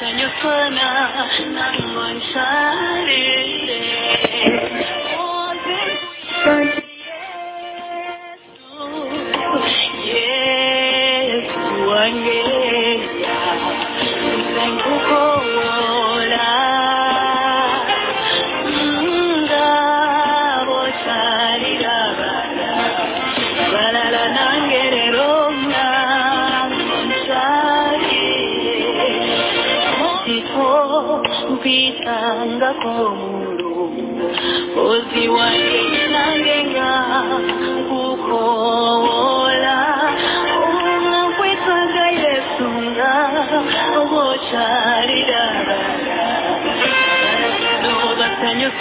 Tanya sana nang mansari Tanya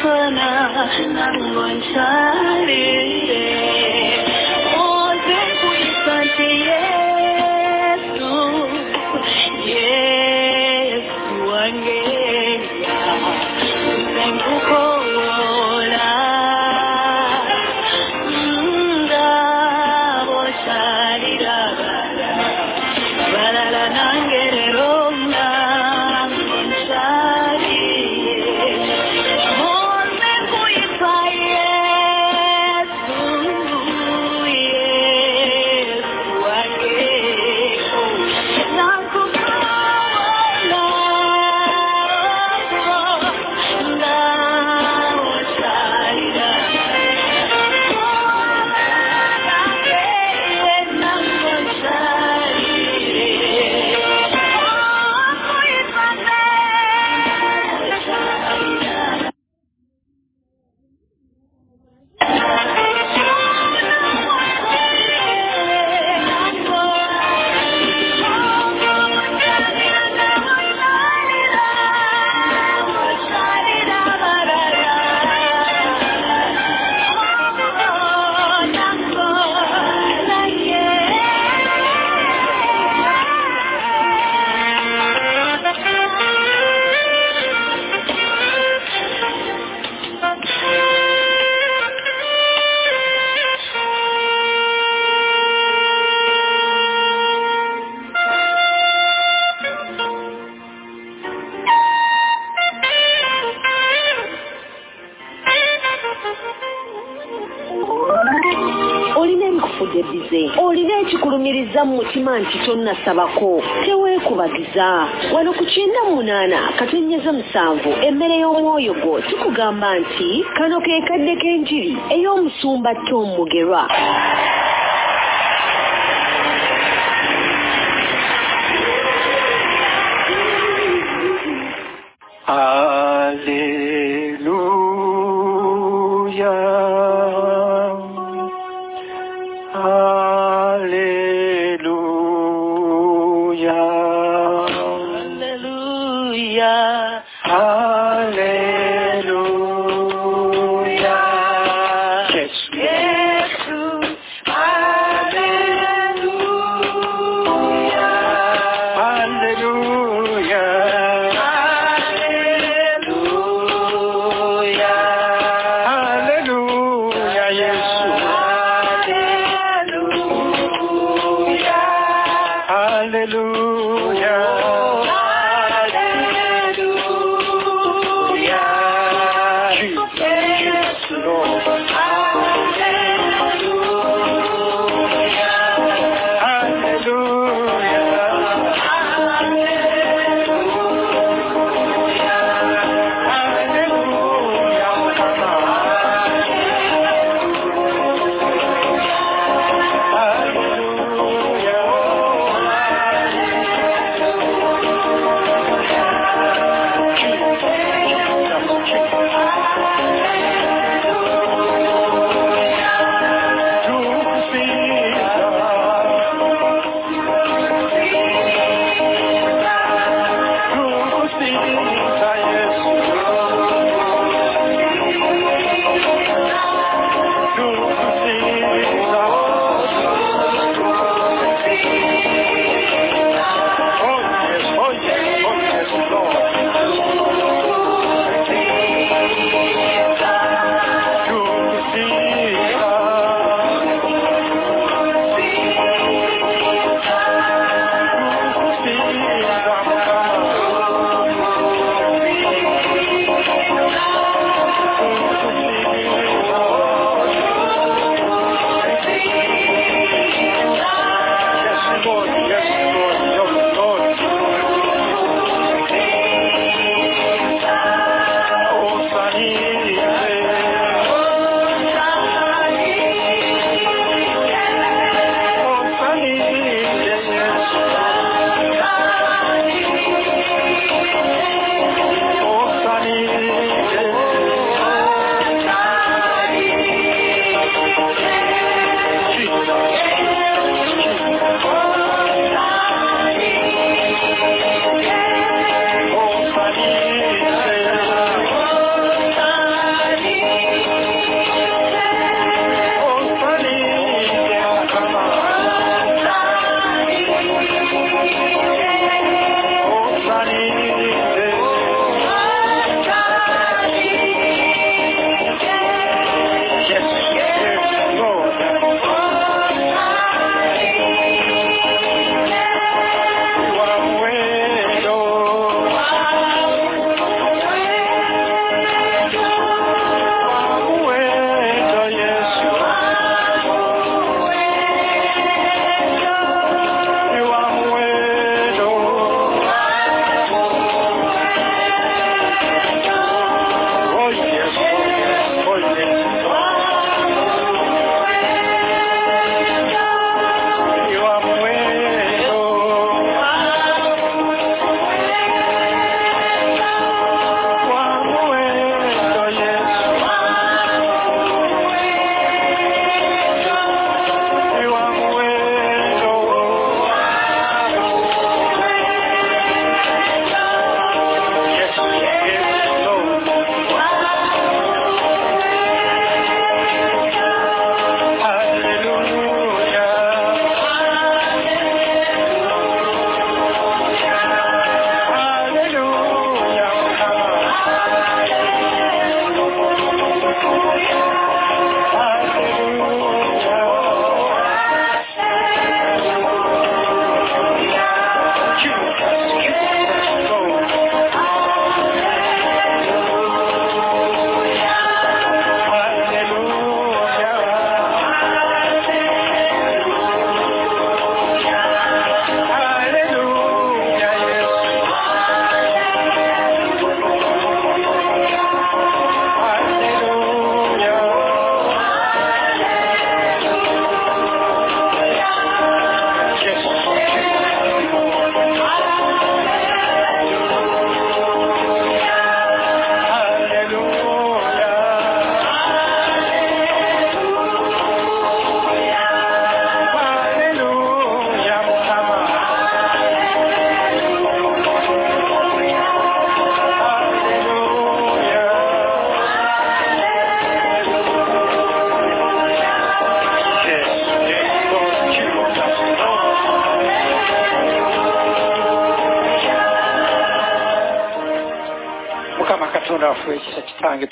Vẫn là năm mới xa. Ekikulumiriza mu mutima nti tonnasabako teweekubagiza. Wano ku kyenda mu munaana katonnyeza musanvu emmere y'omwoyo gwo tukugamba nti kano ke kadde k'enjiri ey'omusumba tom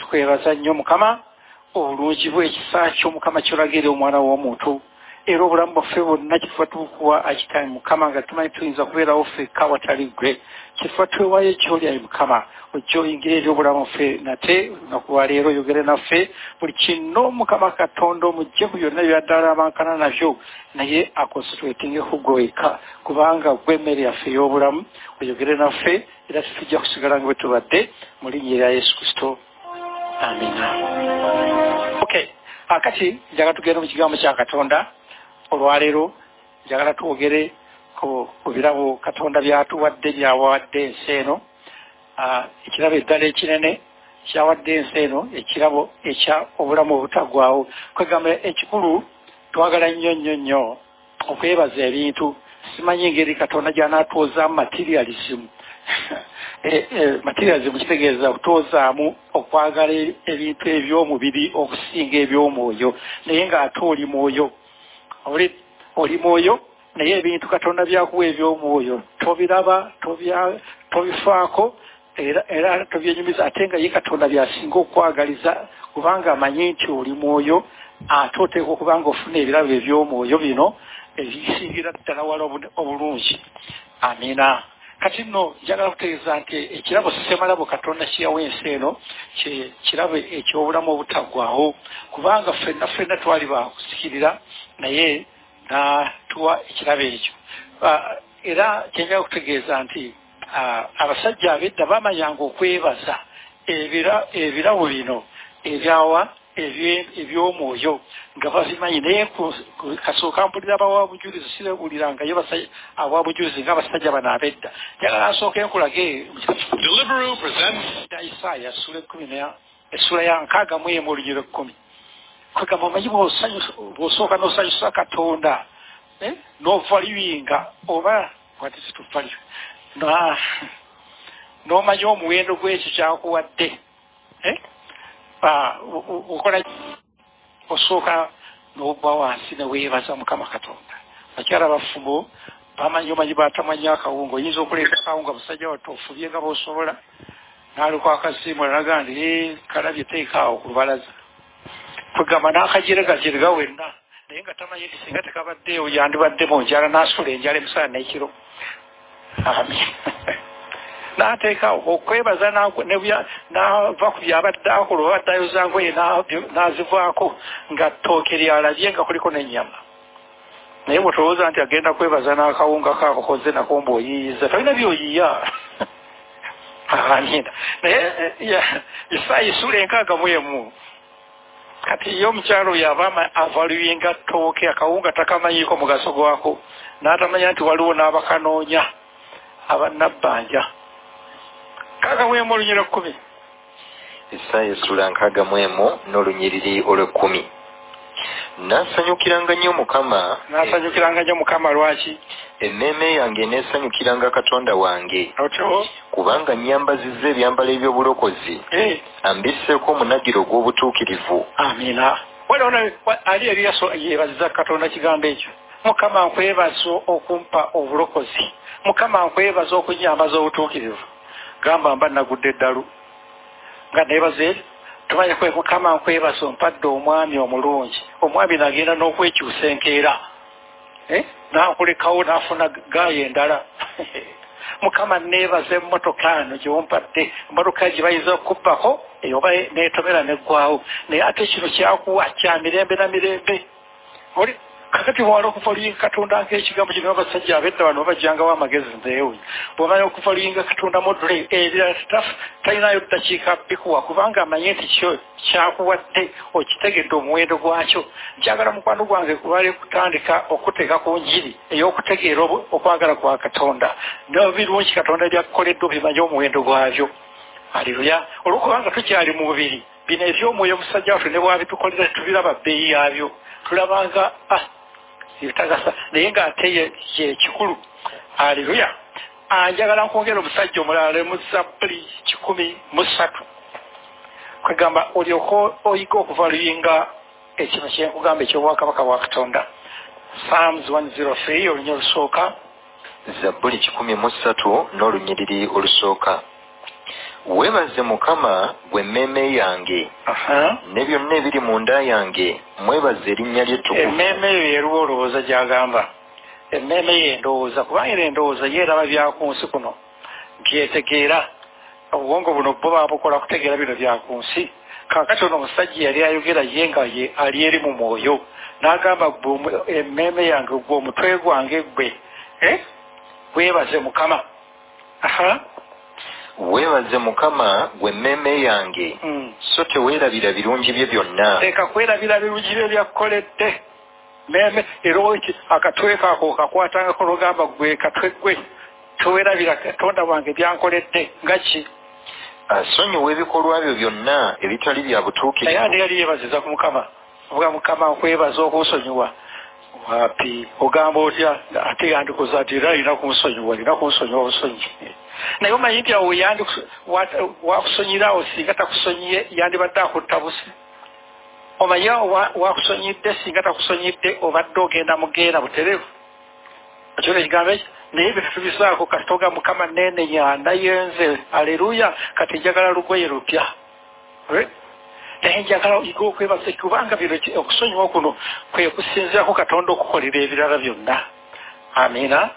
tukwebaza nnyo mukama obulungi bw'ekisa ky'omukama kyolagere omwana w'omuntu. Era obulamu bwaffe bwonna kyetuba tubukuwa akitani mukama nga tumanyi tuyinza kubeerawo ffekka watali gwe kyetuba twewaayo ekyoli ayi mukama ojja oyingira eri obulamu ffe nate lunaku lwaleero oyogere naffe. Buli kino mukama katonda omugje ku byonna byaddala amankana nabyo naye akonsentratinge ku gweka kubanga gwe emmere yaffe ey'obulamu oyogere naffe era tetujja kusigala nga bwe tubadde mu linnya erya yesu kristo amina okay akati njagala tugende mu kigambo kya katonda olwaleero njagala twogere ku birabo katonda byatuwadde byawadde ensi eno Ah, ekirabo eddala ekinene kyawadde ensi eno ekirabo ekya obulamu obutagwawo kwegamba ekikulu twagala nnyo nnyo nnyo okwebaza ebintu. Simanyi engeri katonda gyanaatwozaamu materialism materialism kitegeeza kutwozaamu okwagala ebintu ebyomubiri okusinga ebyomwoyo naye ng'ate oli mwoyo. Oli mwoyo naye ebintu katonda byakuwa ebyomwoyo tobiraba tobifaako era tobyenyumiza ate nga ye katonda byasinga okwagaliza kubanga amanyi nti oli mwoyo ate oteeka okuba nga ofuna ebirabo ebyomwoyo bino ebisingira ddala wala obu- obulungi. Amina kati nno njagala kutegeeza nti ekirabo semalabo katonda kiyawa ensi eno kirabo ekyobulamu obutaggwawo kubanga ffenna ffenna twali bakusikirira naye natuwa ekirabo ekyo. Era kyenjala kutegeeza nti abasajja abedda bamanyanga okwebaza ebira- ebirabo bino ebyawa ebyomwoyo. Nga babimanyi naye kasooka mpulira abawabujulizi sirebulirangayo abawabujulizi ngaabasajja bano abedda. Njagala nsooke nkulage Deliveroo presents da isaaya essula ekkumi essula ya nkaaga mu emu olugero ekkumi kwegamba omanyi bw'osooka n'osanyusa katonda eh, n'ovaluyinga oba wati situvalyu n'omanya omuwendo gw'ekyo kyakuwadde eh, okola osooka n'ogwa wansi ne weebaza mukama katonda bakyala bafumo bamanyi omanyi batamanyi akawunga oyinza okuleeta akawunga musajja watte ofubye nga bw'osobola n'aliko akasiimu alaga nti "Eh, kalabye teekaawo ku lubalaza kwegamba n'akajeregajeriga wenna naye nga tamanyi nti singa tekabaddeewo yandibadde mu njala n'asula enjala emisana n'ekiro amin n'ateekawo okwebaza n'ava ku byabadde akola oba addayo zangoye n'abyo- n'azivaako nga ttooke lyalabye nga kuliko n'ennyama naye bwetolowooza nti agenda kwebaza n'akawunga kaakokoze nako mbaoyiyiza talina byoyiya amina naye eh, isaayi sula enkaaga mu emu kati ye omukyalo oyo aba ama- avaluyinga ttooke akawunga takamanyiiko mugaso gwako n'atamanya nti waliwo n'abakanoonya abannabbanja kaaga mu emu olunyiro kkumi isaaya essula nkaaga mu emu n'olunyiriri olw'ekkumi. Naasanyukiranga nnyo mukama. N'asanyukiranga nnyo mukama lwaki? Emmeeme yange neesanyukiranga katonda wange. Otyo? Kubanga nnyambazizza ebyambalo eby'obulokozi. Eh, ambisseeko omunagiro ogw'obutuukirivu amina. Waliona ali eri yaso yeebaziza katonda kigambo ekyo. Mukama nkwebaza okumpa obulokozi. Mukama nkwebaza okunyambaza obutuukirivu gamba mba nagudde eddalu. Nga neebaze tumanye kwe mukama nkwebaza ompadde omwami omulungi. Omwami nagenda n'okwekyusa enkeera. Eh, nakulekawo nafuna gaaya endala. Mukama neebaza emmotoka ano gyewompadde emmotoka gye bayinza okubbako eyoba netomera neggwawo. Naye ate kino kyakuwa kya mirembe na mirembe kakati bwala okuvaluinga katonda ng'ekigambo kino abasajja abedda bano babajjangawo amagezi nzeewe bwomanya okuvaluinga katonda module ebirala taf- talinayo ddakiika bikuwa kubanga amanye nti kyo kyakuwadde okitegedde omuwendo gwakyo. Njagala mukwano gwange kubale kutandika okuteeka ku njiri ey'okutegeera okwagala kwa katonda. Nebirungi katonda byakukoledde obimanye omuwendo gwabyo. Aleluya olwokubanga tukyali mu bubiri bino ebyomwoyo omusajja waffe ne bwabitukolera tubiraba bbeeyi yaabyo. Tulabanga ebitagasa naye ng'ate ye- yekikulu aleluya anjagala nkwongera omusajja omulala mu zabbuli kikumi mu ssatu. Kwegamba olyoke oyiga okuvaluyinga ekino kyenkugamba ekyobwakabaka bwa katonda. Psalms 103 olunya olusooka zabbuli kikumi mu ssatu n'olunyiriri olusooka weebaze mukama gwe emmeeme yange. Ne byonna ebiri mu nda yange mwebaze erinnya ly'ettukuvu emmeeme eyo yeruwa olowooza gy'agamba. Emmeeme ye endowooza kubanga era endowooza yeeraba byaku nsi kuno. Byetegeera obwongo buno bo babukola kutegeera bino byaku nsi. Kakati ono omusajja yali ayogera ye nga ye ali eri mu mwoyo. N'agamba gwe emmeeme yange gwe omutwe gwange gwe Eh? weebaze mukama. Aha weebaze mukama gwe emmeeme yange. Mm. so teweerabira birungi bye byonna. Teeka kwerabira birungi bye byakkoledde meme era oki akatwe kaako kakwatangako nogamba gwe katwe gwe. Towerabira katonda wange byankoledde nga ki? Asonyiwa ebikolwa byo byonna ebitali bya naye butuukirivu andi yali yeebaziza ku mukama? Ovuga mukama nkwebaza okunsonyiwa wapi? Ogamba otya? Ate yandikoze ati era alina kunsonyiwa alina kunsonyiwa busonyi naye omanyi nti awo yandi wakusonyiraawo singa takusonyiye yandibadde akutta busi awo wa- wakusonyidde singa takusonyidde obadde ogenda mugeera buterevu ekyo ekigambo ekyo naye bino tubisaako kati toga mukama nenenya nayenze aleluya kati njagala lugoye lupya. Naye njagala iga okwebaza kubanga bino okusonyiwa kuno kwe kusinzirako katonda okukolera ebirala byonna. Amina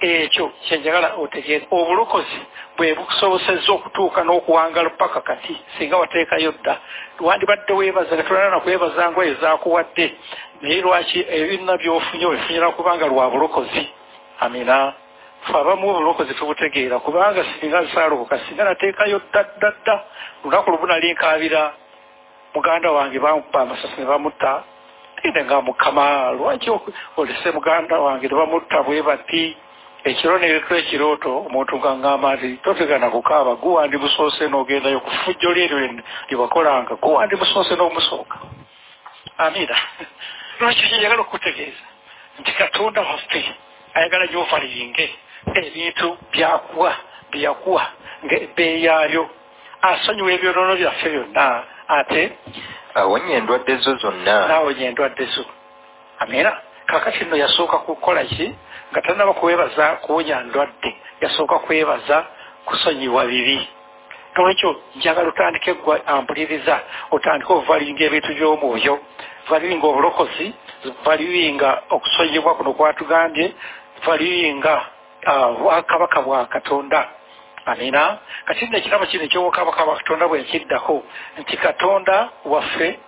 ekyo kyenjagala otegeere obulokozi bwe bukusobosezza okutuuka n'okuwangala paka kati singa wateekayo dda wandibadde weebaza katonda nakwebaza ngoye zakuwadde naye lwaki ebirina byofunye obifunyira kubanga lwa bulokozi? Amina. Fe abamu obulokozi tubutegeera kubanga singa zisaalokoka singa nateekayo dda dda dda lunaku lubu nali nkaabira muganda wange bamupa amasasi ne bamutta ine nga mukama lwaki olese muganda wange ne bamutta bwe bati ekiro neretwa ekirooto omuntu nga ngamba nti totegana kukaaba guwandi musoose n'ogendayo ku fujjo lye eryo lyewakolanga guwandi musoose n'omusooka amina lwaki kyeyagala okutegeeza nti katonda waffe ayagala gyofaliringe ebintu byakuwa byeyakuwa ngaebbeeyi yabyo asonyiwa ebyonoono byaffe byonna. Ate? Awonya endwadde zo zonna. Naawonya endwadde zo. Amina kakati nno yasooka kukola ki nga tanaba kwebaza kuwonya ndwadde yasooka kwebaza kusonyiwa bibi. Nolwekyo njagala otandike gwa ampuliriza otandike ovalinga ebintu by'omwoyo valiringa obulokozi valiringa okusonyibwa kuno kwatugambye valiringa ah, bwakabaka bwa katonda. Amina? Kati nno ekirabo kino ekyobwakabaka bwa katonda bwe nkiddako nti katonda waffe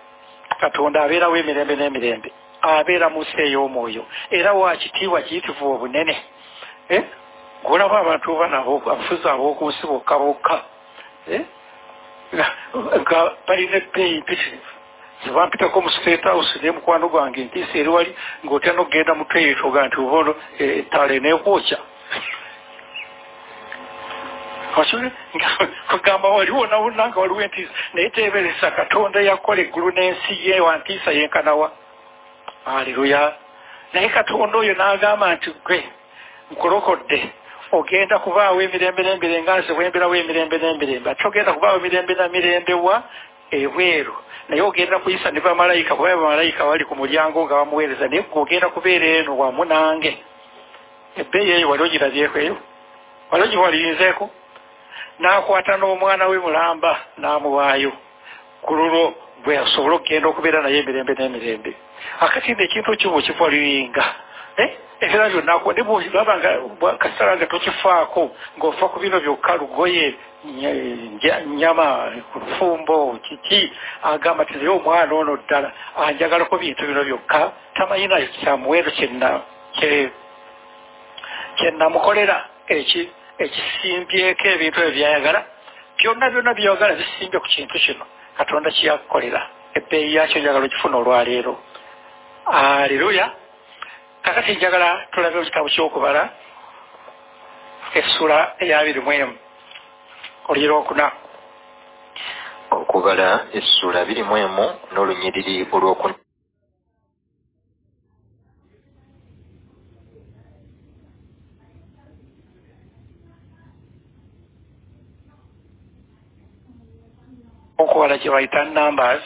katonda abeerawo emirembe n'emirembe abeera mu nsi ey'omwoyo era wakitiibwa kiyitivu obunene Eh? ng'olaba abantu banabo abafuzi ab'oku nsi bokka bokka Eh? nga- balina ebbeeyi mpitirivu zebampitako mu state house naye mukwano gwange ntiisa eri wali ng'otya n'okgenda mu toyitoga nti obaono ettale neekwokya Osubire kugamba waliwo nawonna nga waliwo entiisa naye teeberesa katonda yakola eggulu n'ensi ye wa ntiisa yenkanawa aleluya naye katonda oyo n'agamba nti gwe nkulokodde ogenda kubaawo emirembe n'emirembe nga nze bwemberawo emirembe n'emirembe ate ogenda kubaawo emirembe na mirembe wa ebweru. Naye ogenda kuyisa ne bamalayika kuba bamalayika bali ku mulyango nga bamuweereza naye ogenda kubeera eno wamu nange ebbeeyi eyo wali ogirabyeko eyo? Wali ogiwalinzeeko? N'akwata n'omwana we mulamba n'amuwaayo. Ku lulwo bwe asobole okugenda okubeera naye emirembe n'emirembe. Akati nno ekintu kimu okivaliringa ebira byonna ne bwolaba nga kasitala nga tokifaako ng'ofa ku bino byokka lugoye nyama lufumbo kiki agamba ti naye omwana ono ddala anjagalako bintu bino byokka tamanyina kyamuwendo kyenamukolera eki ekisimbyeko ebintu ebyo byayagala. Byonna byonna byayagala bisimbye ku kintu kino katonda kyeyakukolera ebbeeyi yakyo njagala okifuna olwaleero. Aleluya kakati njagala tulabe ekitabo kyokubala essula eyabiri mu emu. Oluyira okuna. Okubala essula abiri mu emu n'olunyiriri olwokuna okuwala kye bayita numbers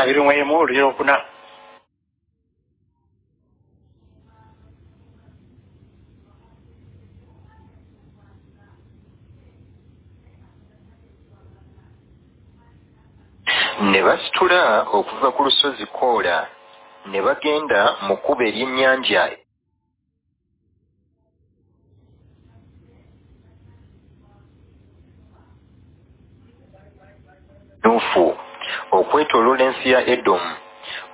abiri mu emu olulyo okuna ne basitula okuva ku lusozi koola ne bagenda mu kkubo eryennyanja. Nuufu okwetooloola ensi ya edomu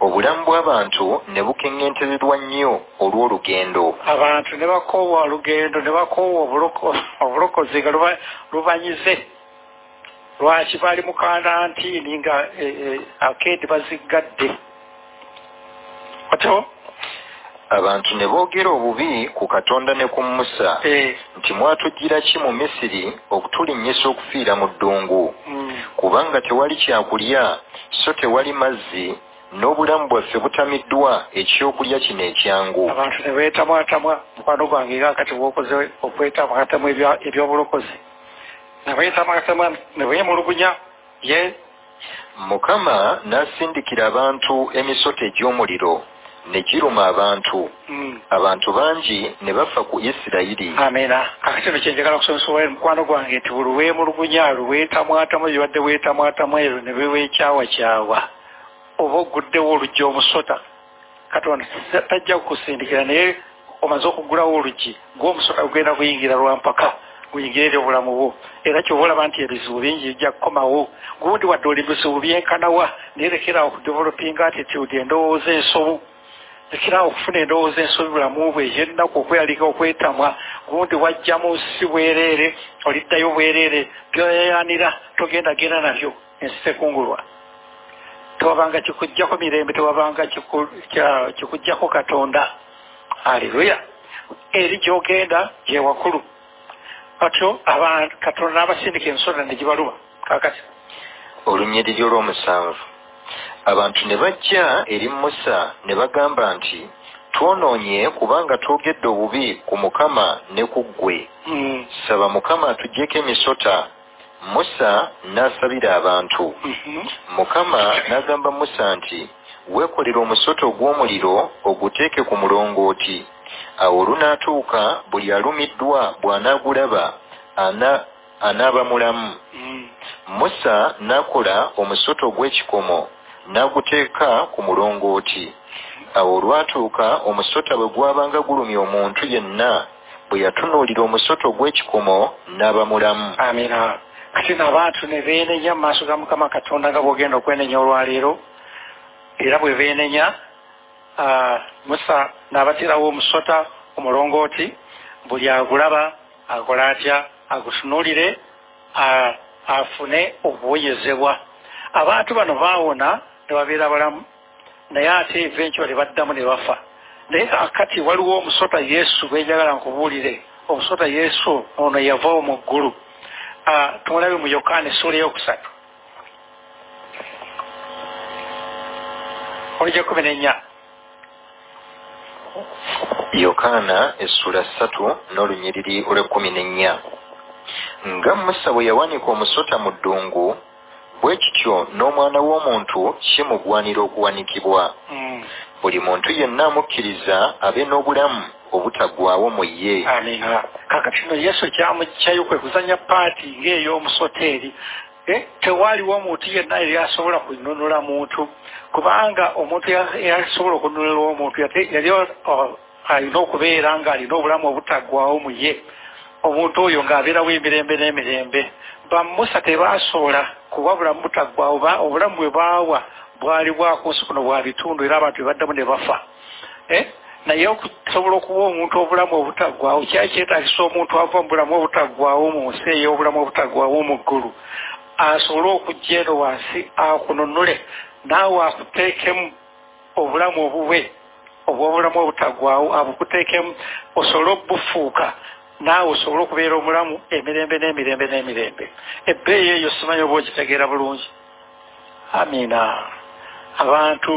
obulamu bw'abantu ne bukeŋŋentererwa nnyo olw'olugendo. Abantu ne bakoowa olugendo ne bakoowa obuloko- obulokozi nga luba- lubanyize. Lwaki bali mu kanantiini nga eh, eh, akeedi baziggadde otyo abantu ne boogera obubi ku katonda ne ku musa. Eh, nti mwatujjira ki mu misiri okutulinnyisa okufiira mu ddungu? Mm, kubanga tewali kyakulya so tewali mazzi n'obulamu bwaffe butamiddwa ekyokulya kino ekyangu. Abantu ne beetamwatamwa mukwano gwange nga kati bwokoze okwetamwatamwa ebya- ebyobulokozi. Ne beetamwatamwa ne beemulugunya ye. Mukama n'asindikira abantu emisota egy'omuliro ne giruma abantu. Mm, abantu bangi ne bafa ku isirayiri. Amina. Akatino kyenjagala kusomesa owaire mukwano gwange nti buli weemulugunya lweweetamwatamwa byebadde weetamwatamwa ebyo ne biweekyawakyawa oba oguddewo oluggi omusota katonda ta- tajja kukusindikira naye omaze okugulawo oluggi gw'omusota gugenda kuyingira lwampaka guyingire eri obulamu bwo. Era kyoba olaba nti ebizibu bingi bijja kukomawo gundi wadde oli bizibu byenkanawa naye lekeraawo okudevelopinga attitude endowooza ensobu lekerawo okufuna endowooza ensobi bulamu bwe yennaku okweyalika okwetamwa gundi wajja mu nsi bwereere oliddayo bwereere byoyayanira togenda genda nabyo ensi tekungulwa tewabanga kikujjako mirembe tewabanga kiku- kya- kikujjako katonda. Aleluya eri gyogenda gyewakulu atyo abantu katonda n'abasindika ensonda ne gibaluma kakati olunyiriri olw'omusanvu abantu ne bajja eri musa ne bagamba nti twonoonye kubanga twogedde obubi ku mukama ne ku ggwe. Mm, saba mukama atuggyeko emisota. Musa n'asabira abantu. Mhm. mukama n'agamba musa nti weekolera omusota ogw'omuliro oguteeke ku mulongooti. Awo olunaatuuka buli alumiddwa bw'anaagulaba ana anaaba mulamu Mm, musa n'akola omusota ogw'ekikomo n'aguteeka ku mulongooti. Awo olwatuuka omusota bwe gwabanga gulumya omuntu yenna bwe yatunuulira omusota ogw'ekikomo n'aba mulamu amina. Kati n'abantu ne beenenya mu maaso ga mukama katonda nga bwogenda okwenenya olwaleero era bwe beenenya musa n'abatirawo omusota omulongooti buli agulaba akola atya? Agutunuulire afune obuwoyezebwa abantu bano baawona ne babeera balamu naye ate eventually baddamu ne bafa. Naye akati waliwo omusota yesu gwenjagala nkubuulire omusota yesu ono yavawo mu ggulu. Tumulabe mu yokaana essuula eyokusatu. Olija kumi n'ennya yokaana essula ssatu n'olunyiriri olw'ekkumi n'ennya nga musa bwe yawanika omusota mu ddungu bwe kityo n'omwana w'omuntu kimugwanira okuwanikibwa. Mm, buli muntu yenna amukkiriza abe n'obulamu obutaggwaawo mu ye. Amina kakati no yesu kyamukyayo kwe kuzanya paati ng'ey'omusota eri Eh, tewaaliwo omuntu yenna yali asobola kununula muntu. Kubanga omuntu ya- yasobola okununula omuntu yali alina okubeera ng'alina obulamu obutaggwawo mu ye. Omuntu oyo ng'abeerawo emirembe n'emirembe. Bamusa tebaasobola kuba bulamu butaggwawo ba- obulamu bwe baawa bwali bwaku nsi kuno bwa bitundu era abantu bebaddamu ne bafa. Eh, naye okusobola okuwa omuntu obulamu obutaggwawo kyali kyetagisa omuntu ava mu bulamu obutaggwawo mu nsi ey'obulamu obutaggwawo mu ggulu asobole okujja eno wansi akununule naawe akuteekemu obulamu obubwe obwobulamu obutaggwawo abukuteekemu osobole obufuuka naawe osobole okubeera omulamu emirembe n'emirembe n'emirembe. Ebbeeyi eyo simanyi oba ogitegeera bulungi. Amiina abantu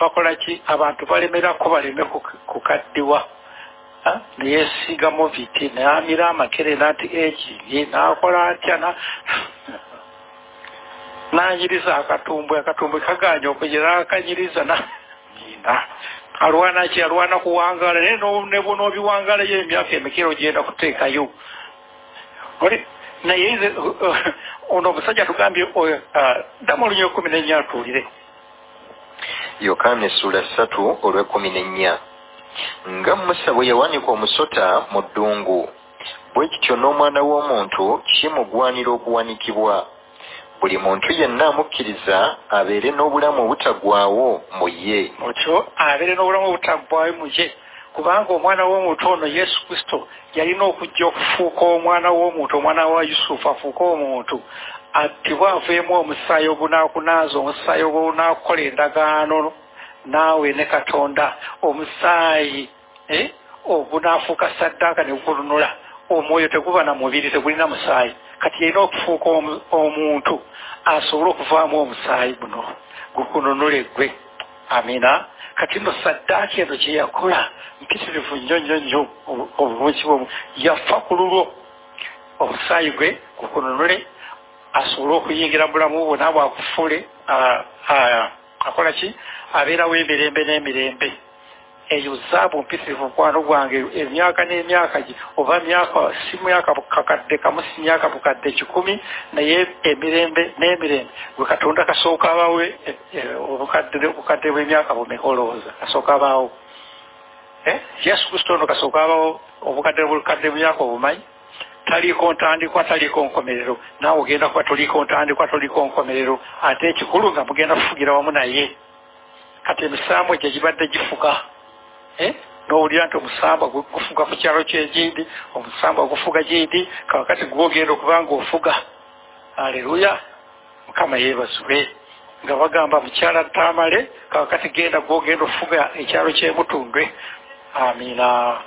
bakola ki? Abantu balemerako baleme kuk- kukaddiwa Ah, neyeesiga moviti nayamira amakere nati egi nakola atya? Na nanyiriza akatumbwe akatumbwe kaganya okugera akanyiriza na nina alwana ki alwana kuwangala naye no- ne bwonoobiwangalayo emyaka emikero gyenda kuteekayo naye nze ono omusajja tugambye oyo ah, ddamu olunya ekumi nennya atuulire yokaana essula ssatu olw'ekkumi n'ennya nga musa bwe yawanika omusota mu ddungu bwe kityo n'omwana w'omuntu kimugwanira okuwanikibwa buli muntu yenna amukkiriza abeere n'obulamu obutaggwaawo mu ye. Otyo abeere n'obulamu obutaggwayo mu ye. Kubanga omwana w'omuntu ono yesu kristo yalina okujja okufuuka omwana w'omuntu omwana wa yusufu afuuke omuntu. Attibwe aveemu omusaayi ogunaakunaaza omusaayi ogunaakukola endagaano naawe ne katonda. Omusaayi eh, ogunaafuuka saddaaka ne gukununula omwoyo teguba na mubiri tegulina musaayi kati yalina okufuuka omu- omuntu asobole okuvaamu omusaayi guno gukununule gwe. Amina? Kati no saddaaki eno gye yakola mpitirivu nnyo nnyo nnyo obu- obulungi bwomu yafa ku lulwo omusaayi gwe gukununule asobole okuyingira mu bulamu bwo naabwe akufule a- a- akola ki? Abeerawo emirembe n'emirembe eyo zaabu mpitirivu mukwano gwange emyaka n'emyaka gi oba myaka si myaka kakadde kamu si myaka bukadde kikumi naye emirembe n'emirembe gwe katonda kasooka abaawo e- e- obukadde bw'emyaka bumeka olowooza kasooka abaawo Eh? yesu kristo ono kasooka abaawo obukadde bukadde bw'emyaka obumanyi taliiko ntandikwa taliiko nkomerero naawe ogenda kuba toliiko ntandikwa toliiko nkomerero ate ekikulu nga mugenda kufugira wamu naye kati emisambo gye gibadde gifuga Eh? N'owulira nti omusamba gu- gufuga ku kyalo kyegindi omusamba gufuga gindi kakati gwogenda okuba nga ofuga aleluya mukama yeebazibwe. Nga bagamba mukyala tamale kakati genda gwogenda ofuga ekyalo kyemutundwe amina.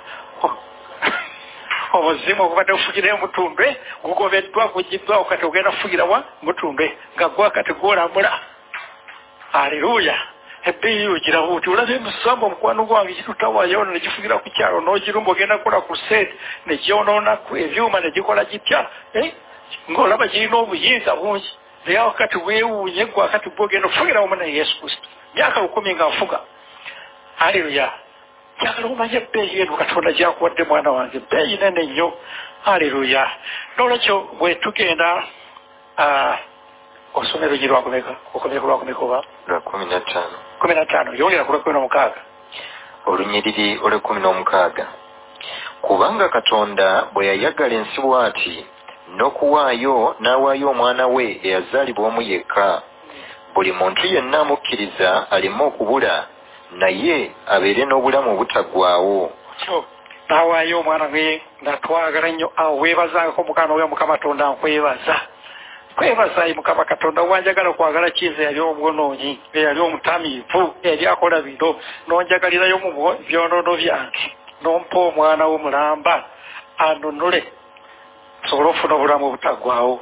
Omuzimu ogubadde gufugira emutundwe gugobeddwa gugiddwawo kati ogenda kufugira wa? Mutundwe. Nga gwa kati gwolambula aleluya ebbeeyi ogirawo nti olaba emusamba omukwano gwange gitutawayoona negifugira ku kyalo n'ogirumba ogenda kukola ku seeti negyonoona ebyuma la gitya eh? ng'olaba girina obuyinza bungi naye wakati weewuunye gwe wakati gwogenda okufugira wamu na yesu kristo. Myaka lukumi nga nfuga aleluya njagala omanye ebbeeyi eno katonda gyakuwadde mwana wange. Ebbeeyi nene nnyo aleluya nolwekyo bwe tugenda ah, osomero gi lwakumeka okomeka lwakumeka oba lwa kumi na ttaano kumi na ttaano yongera ku lwekumi n'omukaaga olunyiriri olw'ekkumi n'omukaaga kubanga katonda bwe yayagala ensi bw'ati n'okuwaayo n'awaayo omwana we eyazaalibwa omu yekka buli muntu yenna amukkiriza aleme okubula naye abeere n'obulamu obutaggwaawo. N'awaayo omwana we natwagala nnyo. Awo weebazangako mukama we mukama katonda nkwebaza kwebaza mukama katonda wanjagala kwagala kiza yali omwonoonyi eyali omutamiivu eyali akola bino nonjagalirayo mu byonoono byange. Nompa omwana wo mulamba anunule. Sobole ofuna obulamu obutaggwawo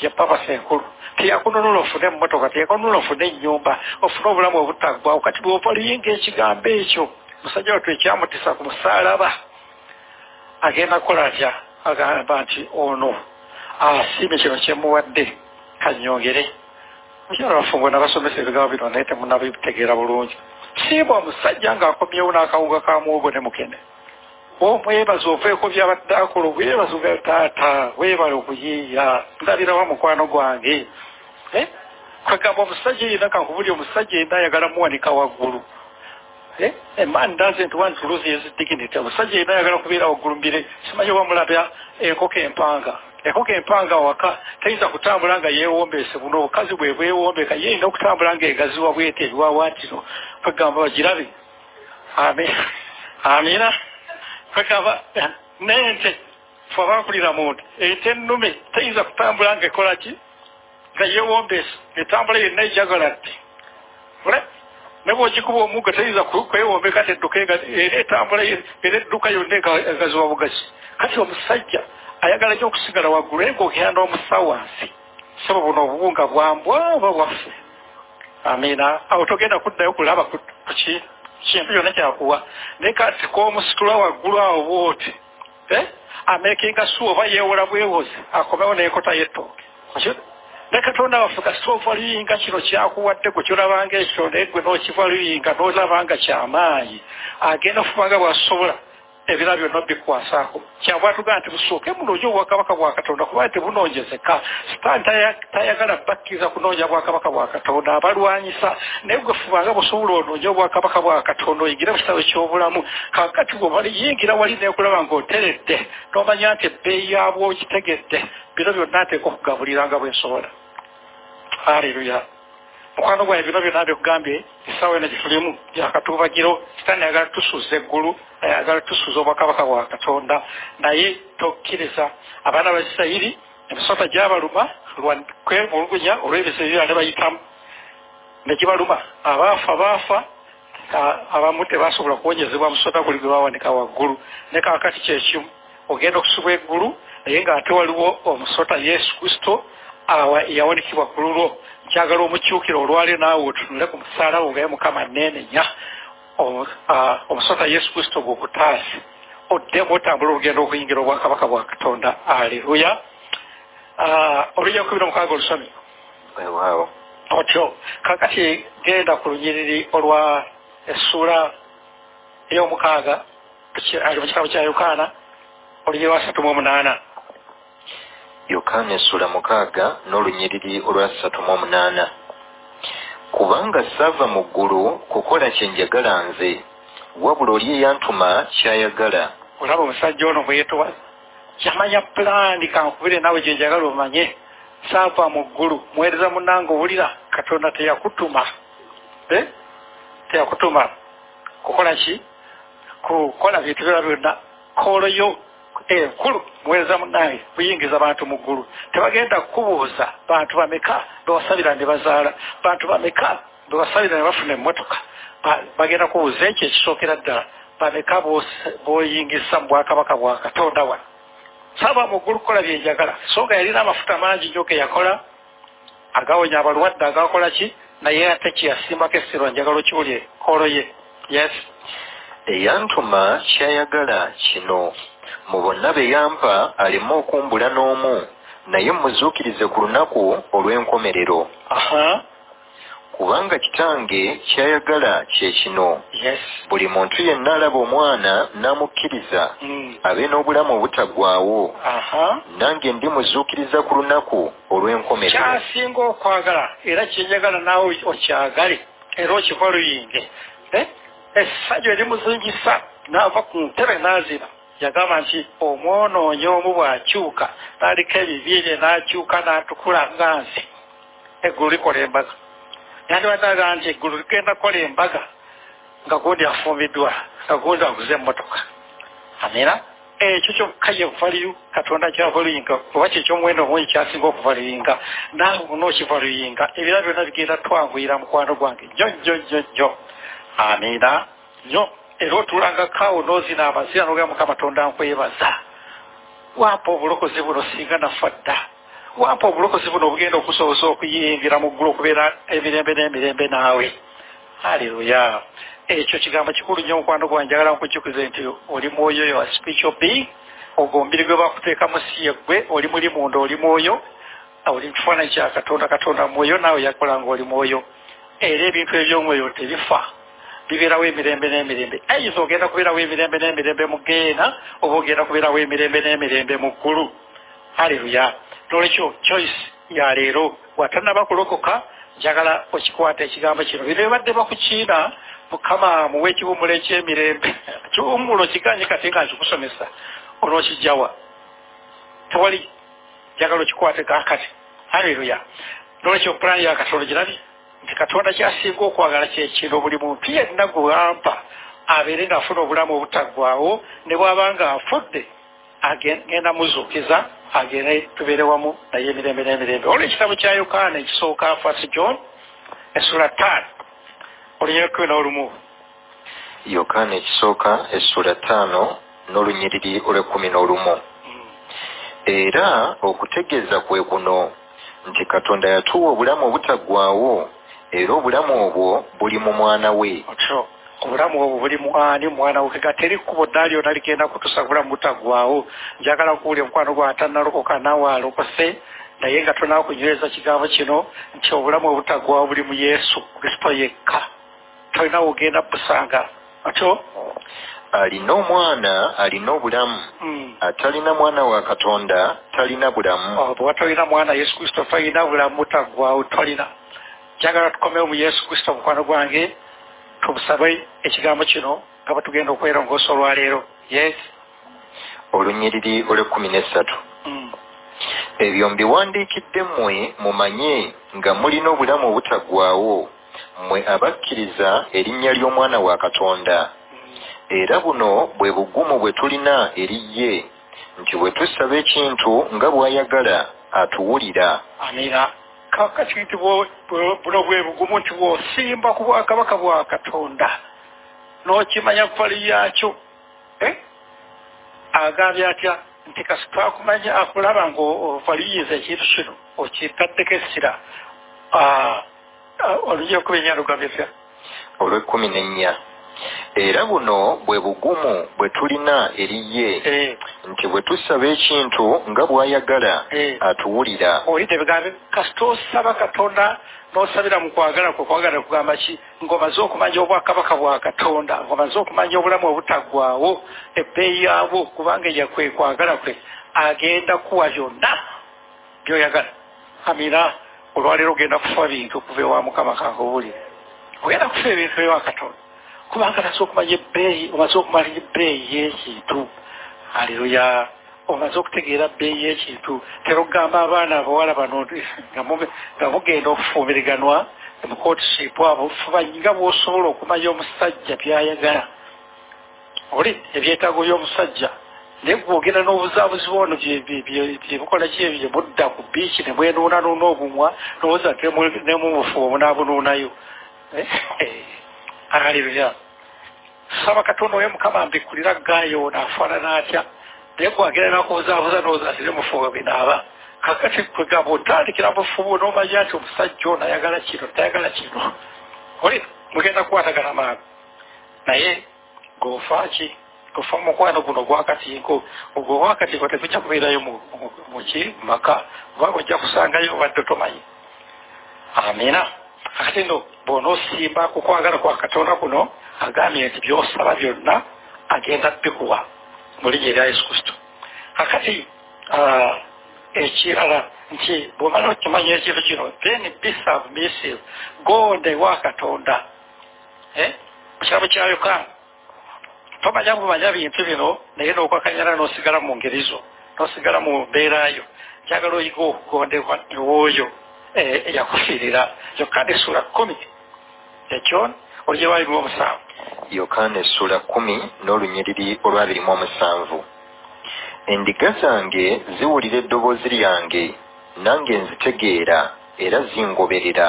ye papa senkulu teyakununula ofune emmotoka teyakununula ofune ennyumba ofune obulamu obutaggwawo kati bwoba oliyinga ekigambo ekyo musajja wattu ekyamutisa ku musaalaba agenda kukola atya? Agamba nti ono asiime kino kyemuwadde kanyongere mukyala waffe mbwe nabasomesa ebigambo bino naye temunabitegeera bulungi siibwa omusajja ng'akomyewo n'akawunga ka muwogo ne mukene omwebaza oveeko byabadde akola obwebaza ga taata weebale okuyiiya ndabirawa mukwano gwange kwegamba omusajja yenna kankubuli omusajja yenna ayagala muwanika waggulu a man doesn't want to lose his dignity omusajja yenna ayagala kubeera waggulu mbire simanyi oba mulabya enkoko empanga enkoko empanga waka tayinza kutambula nga yeewombeese buno obukazi bwe bwewombeka ye yina okutambula ng'egaziwa bwete ebiwawaatiro. Kwegamba bagirabe amina kwegamba n'ente fe abakulira muntu ente ennume tayinza kutambula ng'ekola ki? Nga yeewombeese etambula yenna ejagala dde Ole? ne bwogikuba omugga tayinza kwewombeka tedduka ega- era etambula era edduka yonna ega- egaziwa bugazi. Kati omusajja ayagala nnyo okusigala waggulu naye ng'ogenda n'omusa wansi saba buno obuwunga bwambwaba bwaffe. Amiina awo togenda kuddayo kulaba ku ki kintu kyonna kyakuwa. Naye kati k'omusitula waggulu awo bwoti Eh? ameekinga suwa oba yeewola bwewozi akomewo n'enkota y'ettooke. Okyo? ne katonda waffe kasita ovaluyinga kino kyakuwadde gwe kyolabanga ekyo naye gwe n'okivaluyinga n'olaba nga kyamaanyi. Agenda okufubanga bw'asobola ebira byonna bikwasaako kyava atugamba nti busooke munoonya obwakabaka bwa katonda kuba tebunonjezeka sitaani taya- tayagala bakkiriza kunoonya bwakabaka bwa katonda abalwanyisa. Naye gwe fubanga busobola onoonya obwakabaka bwa katonda oyingire mu kitabo ky'obulamu kakati bweyingira wali nekulaba ng'oteredde n'omanya nti ebbeeyi yaabwo okitegedde. Bino byonna nteeka okugabuliranga bwensobola aleluya mukwano gwange bino byonna byokugambye essaawa eno gyetulimu yakatuubagiro sitaani ayagala tusuza eggulu ayagala tusuza obwakabaka bwa katonda. Naye tokkiriza abaana ba isirayiri emisota gyabaluma lwakwemulugunya olw'ebizibu byona ne bayitamu. Ne gibaluma abaafa baafa abamu tebasobola kuwonyezebwa musota guli gwe bawanika waggulu. Ne kaakati kyekimu ogenda okusubwa eggulu naye ng'ate waliwo omusota yesu kristo yawanikibwa ku lulwo nkyagala omukyukira olwalyo naawe otunule ku musaalawo ogaye mukama neenenya Omu- ah, omusota yesu kristo gwogutaasi oddemu otambula olugendo okuyingira obwakabaka bwa katonda. Aleluya olujja kukubira mukaaga olusomi otyo kakati genda ku lunyiriri olwa essuula ey'omukaaga ali mu kitabo kya yokaana olunyiriri lwa satu mu omunaana yokaana essula mukaaga n'olunyiriri olwa ssatu mu omunaana. Kubanga saava mu ggulu kukola kye njagala nze wabula oli eyantuma kyayagala. Olaba omusajja ono bweyetowaza yamanya pulaani kankubire naawe gye njagala omanye. Saava mu ggulu muweereza munnanga owulira katonda teyakutuma. Eh? teyakutuma. Kukola ki? Kukola bintu byona byonna. Kooloyo enkulu muweereza munnange buyingiza bantu mu ggulu. Tebagenda kukubuuza. Bantu bameka bewasabira ne bazaala. Bantu bameka bewasabira ne bafuna emmotoka. Ba- bagenda kubuuza ekyo ekisookera ddala. Bameka boyingisa mu bwakabaka bwa katonda wano saaba mu ggulu kukola byenjagala so nga yalina amafuta mangi nnyo ge yakola. Agawonya abalwadde agakola ki? Naye ate kyeyasimbako essiro njagala okiwulye koolo ye. Yes. Eyantuma kyayagala kino mu bonna be yampa aleme okumbula n'omu naye muzuukirize ku lunaku olw'enkomerero. Kubanga kitange kyayagala kye kino. Yes. Buli muntu yenna alaba omwana n'amukkiriza Mm. abe n'obulamu obutaggwaawo. Aha. Nange ndi muzuukiriza ku lunaku olw'enkomerero. Kyasinga okwagala era kyenjagala naawe okyagale era okiva luyinge Eh? essajja erimuzingisa n'ava ku ntebe n'azira yagamba nti omwonoonyi omu bw'akyuka n'aliko ebibi bye n'akyuka n'atukula nga nze eggulu likola embaga. Yandibaddaga nti eggulu ligenda kukola embaga nga gundi afumbiddwa nga gundi aguze emmotoka. Amera ekyo kyokka ye valiyu katonda kyava luyinga oba kyekyomuwendo omungi kyasinga okuva luyinga naawe buna okiva luyinga ebira byonna bigenda twanguyira mukwano gwange. Jjo jjo jjo jjo amiina nnyo era otulangakaawo n'ozina amazina nogaa mukama tonda nkwebaza wampa obulokozi buno singa nafa dda wampa obulokozi buno obugenda okusoboza okuyingira mu ggulu okubeera emirembe n'emirembe naawe. Haleluya. Ekyo kigambo kikulu nnyo mukwano gwange njagala nkujjukize nti oli mwoyo oyo wa spiritual being. Ogwo omubiri gwe bakuteekamu si ye gwe oli muli munda oli mwoyo. Oli mukifaananyi kya katonda katonda mwoyo naawe yakola nga oli mwoyo. Era ebintu ebyomwoyo tebifa bibeerawo emirembe n'emirembe ayiza ogenda kubeerawo emirembe n'emirembe mu geena oba ogenda kubeerawo emirembe n'emirembe mu ggulu. Haleluya. Nolwekyo choice ya leero watanaba kulokoka njagala okikwata ekigambo kino. Bino bibadde bakukiina mukama muwe ekiwumulo ekyemirembe. Kiwumulo kiganye kati nga nkikusomesa onookijjawa tewali njagala okikwate kakati haleluya. Nolwekyo pulaani ya katonda girabye nti katonda kyasinga okwagala kyekino buli muntu yenna gwewampa abeere ng'afuna obulamu obutaggwaawo ne bw'aba nga afudde agenda muzuukiza agende tubeere wamu naye emirembe n'emirembe. Olwo ekitabo kya yokaana ekisooka fast john essula ttaano. Olunyiri kumi n'olumu. Yokaana ekisooka essula ttaano n'olunyiriri olw'ekkumi n'olumu. Era okutegeeza kwe kuno nti katonda yatuwa obulamu obutaggwaawo era obulamu obwo buli mu mwana we. Obulamu obwo buli mwani mwana we. Ga teri kkubo dda lyona ligenda kutusa bulamu butaggwaawo. Njagala kuwulya omukwano gwa atannalokoka naawe alokose naye nga tonakunyweza kigambo kino nti obulamu obutaggwaawo buli mu yesu kristo yekka. Tolina wogenda busanga otyo alina omwana alina obulamu. Mm. atalina mwana wa katonda talina bulamu. Bwe watalina mwana yesu kristo talina bulamu taggwawo tolina njagala tukomewo mu yesu kristo mukwano gwange tumusabe ekigambo kino nga bwetugenda okwerongoosa olwaleero. Yes. Olunyiriri olw'ekkumi n'essatu. Mm. ebyo mbiwandiikidde mmwe mumanye nga mulina obulamu obutaggwaawo mmwe abakkiriza erinnya ly'omwana wa katonda. Era buno bwe bugumu bwe tulina eri ye nti bwe tusaba ekintu nga bw'ayagala atuwulira. Amina bwo- bwo- buno bwe bugumu nti bw'osimba ku bwakabaka bwa katonda n'okimanya ffali yakyo eh? agambye atya nti kasi twakumanya akulaba ng'ofaliyiza ekintu kino okitaddeko essira. Olujja okubenya lugambye tya olw'ekkumi n'ennya era buno bwe bugumu bwe tulina eri ye Eh, nti bwe tusaba ekintu nga bw'ayagala Eh. atuwulira. Ebigambo kasita osaba katonda n'osabira mu kwagala kwe kwagala kugamba ki? Ng'omaze okumanya obwakabaka bwa katonda ng'omaze okumanya obulamu obutaggwawo ebbeeyi yaabwo kubanga eya kwe kwagala kwe agenda kuwa byonna byoyagala amina olwaleero ogenda kufa bintu okuva ewa mukama kankubuulire ogenda kufa ebintu ewa katonda kubanga omaze okumanya ebbeeyi omaze okumanya ebbeeyi y'ekintu. Aleluya omaze okutegeera bbeeyi y'ekintu. Tera okugamba abaana abawala bano nga muge- nga mugenda okufumbiriganwa mukootisipu abo fuba nga bw'osobola okumanya omusajja byayagala. Oli ebyetaago by'omusajja naye gwogenda n'obuzaabuzi bwono byebukola ki ebyo budda ku biiki ne bwenuunanuuna obumwa nowooza nemumufu omunaabunuunayo aleluya saba katonda oyo mukama mbikkulira gaayo ono afaanana atya? Naye gwagenda nakubuzaabuza nozaazire mufuba binaaba. Kakati kwegamba otandikira mufuba n'omanya nti omusajja ono ayagala kino tayagala kino. Oli mugenda kukwatagana maanga naye gofaaki gofa mukwano guno gwakatinko ogwo gwakatinko tekujja kubeerayo mu- mu- muki maka. Kubanga ojja kusangayo obadde tomanyi. Amina ate no bw'onoosimba ku kwagala kwa katonda kuno? Agambye nti by'osaba byonna agenda bikuwa mu linnya erya yesu kristo. Kakati ah, ekirala nti bw'omala okimanya ekintu kino then be submissive gonda ewa katonda. Eh? mu kirabo kya uganda tomanya bumanya bintu bino naye n'okwakanyana n'osigala mu ngeri zo n'osigala mu mbeerayo njagala oyiga okugondebwa ewooyo eh, eyakufiirira yokanda essula kumi ekyo olugye lwalimu omusanvu yokaana essula kumi n'olunyiriri olwabirimu omusanvu endiga zange ziwulira eddoboozi lyange nange nzitegeera era zingoberera.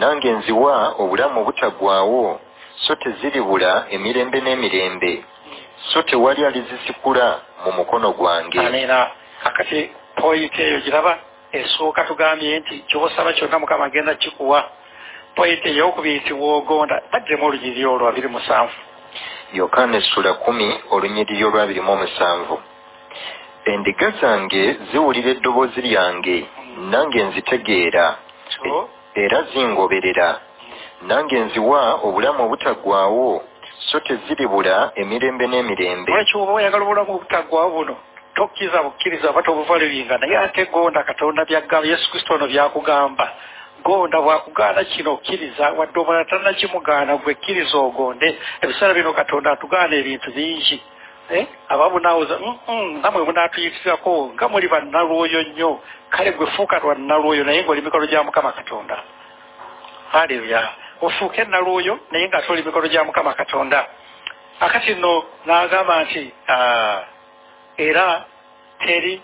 Nange nziwa obulamu obutaggwaawo so teziribula emirembe n'emirembe so tewali alizisikula mu mukono gwange. Amiina kakati poyinti eyo giraba esooka tugambye nti kyosaba kyonna mukama agenda kikuwa. Poyinti eyokubiri nti woogonda baddemu olunyiriri olwo abiri musanvu. Yokaana essula kumi olunyiriri olwabirimu omusanvu endiga zange ziwulira eddoboozi lyange nange nzitegeera. So era zingoberera. Nange nziwa obulamu obutaggwaawo so teziribula emirembe n'emirembe. Olwekyo oba oyagala obulamu obutaggwawo buno tokkiriza bukkiriza oba tobuvalulinga naye ate gonda katonda byagamba yesu kristo ono byakugamba gonda bwakugaana kino okkiriza wadde omulala tannakimugaana gwe kkiriza ogonde ebiseera bino katonda atugaana ebintu bingi. Eh, abamu nawoza namwe munaatuyitirako nga muli bannalwoyo nnyo. Kale gwe fuuka lwannalwoyo naye ngaoli mikono gya mukama katonda. Haleluya. Ofuuke nalwoyo naye nga toli mikono gya mukama katonda. Akati nno n'agamba nti ah, era teri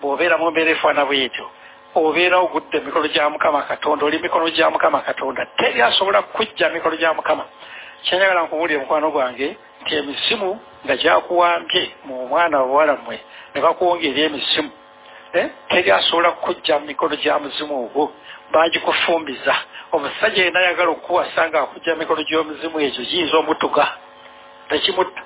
bw'obeera mu mbeera efaana bwetyo. Obeera ogudde emikono gya mukama katonda oli mikono gya mukama katonda. Teri asobola kujja mikono gya mukama. Kyenjagala nkubuulire mukwano gwange nti emisimu nga gyakuwambye mu mwana bawala mmwe ne bakwongera emisimu. Eh, teri asobola kujja mu mikono gya muzimu ogwo bagikufumbiza omusajja yena ayagala okukuwasa nga akujja mu mikono gy'omuzimu egyo giyinza omutuga tekimutta.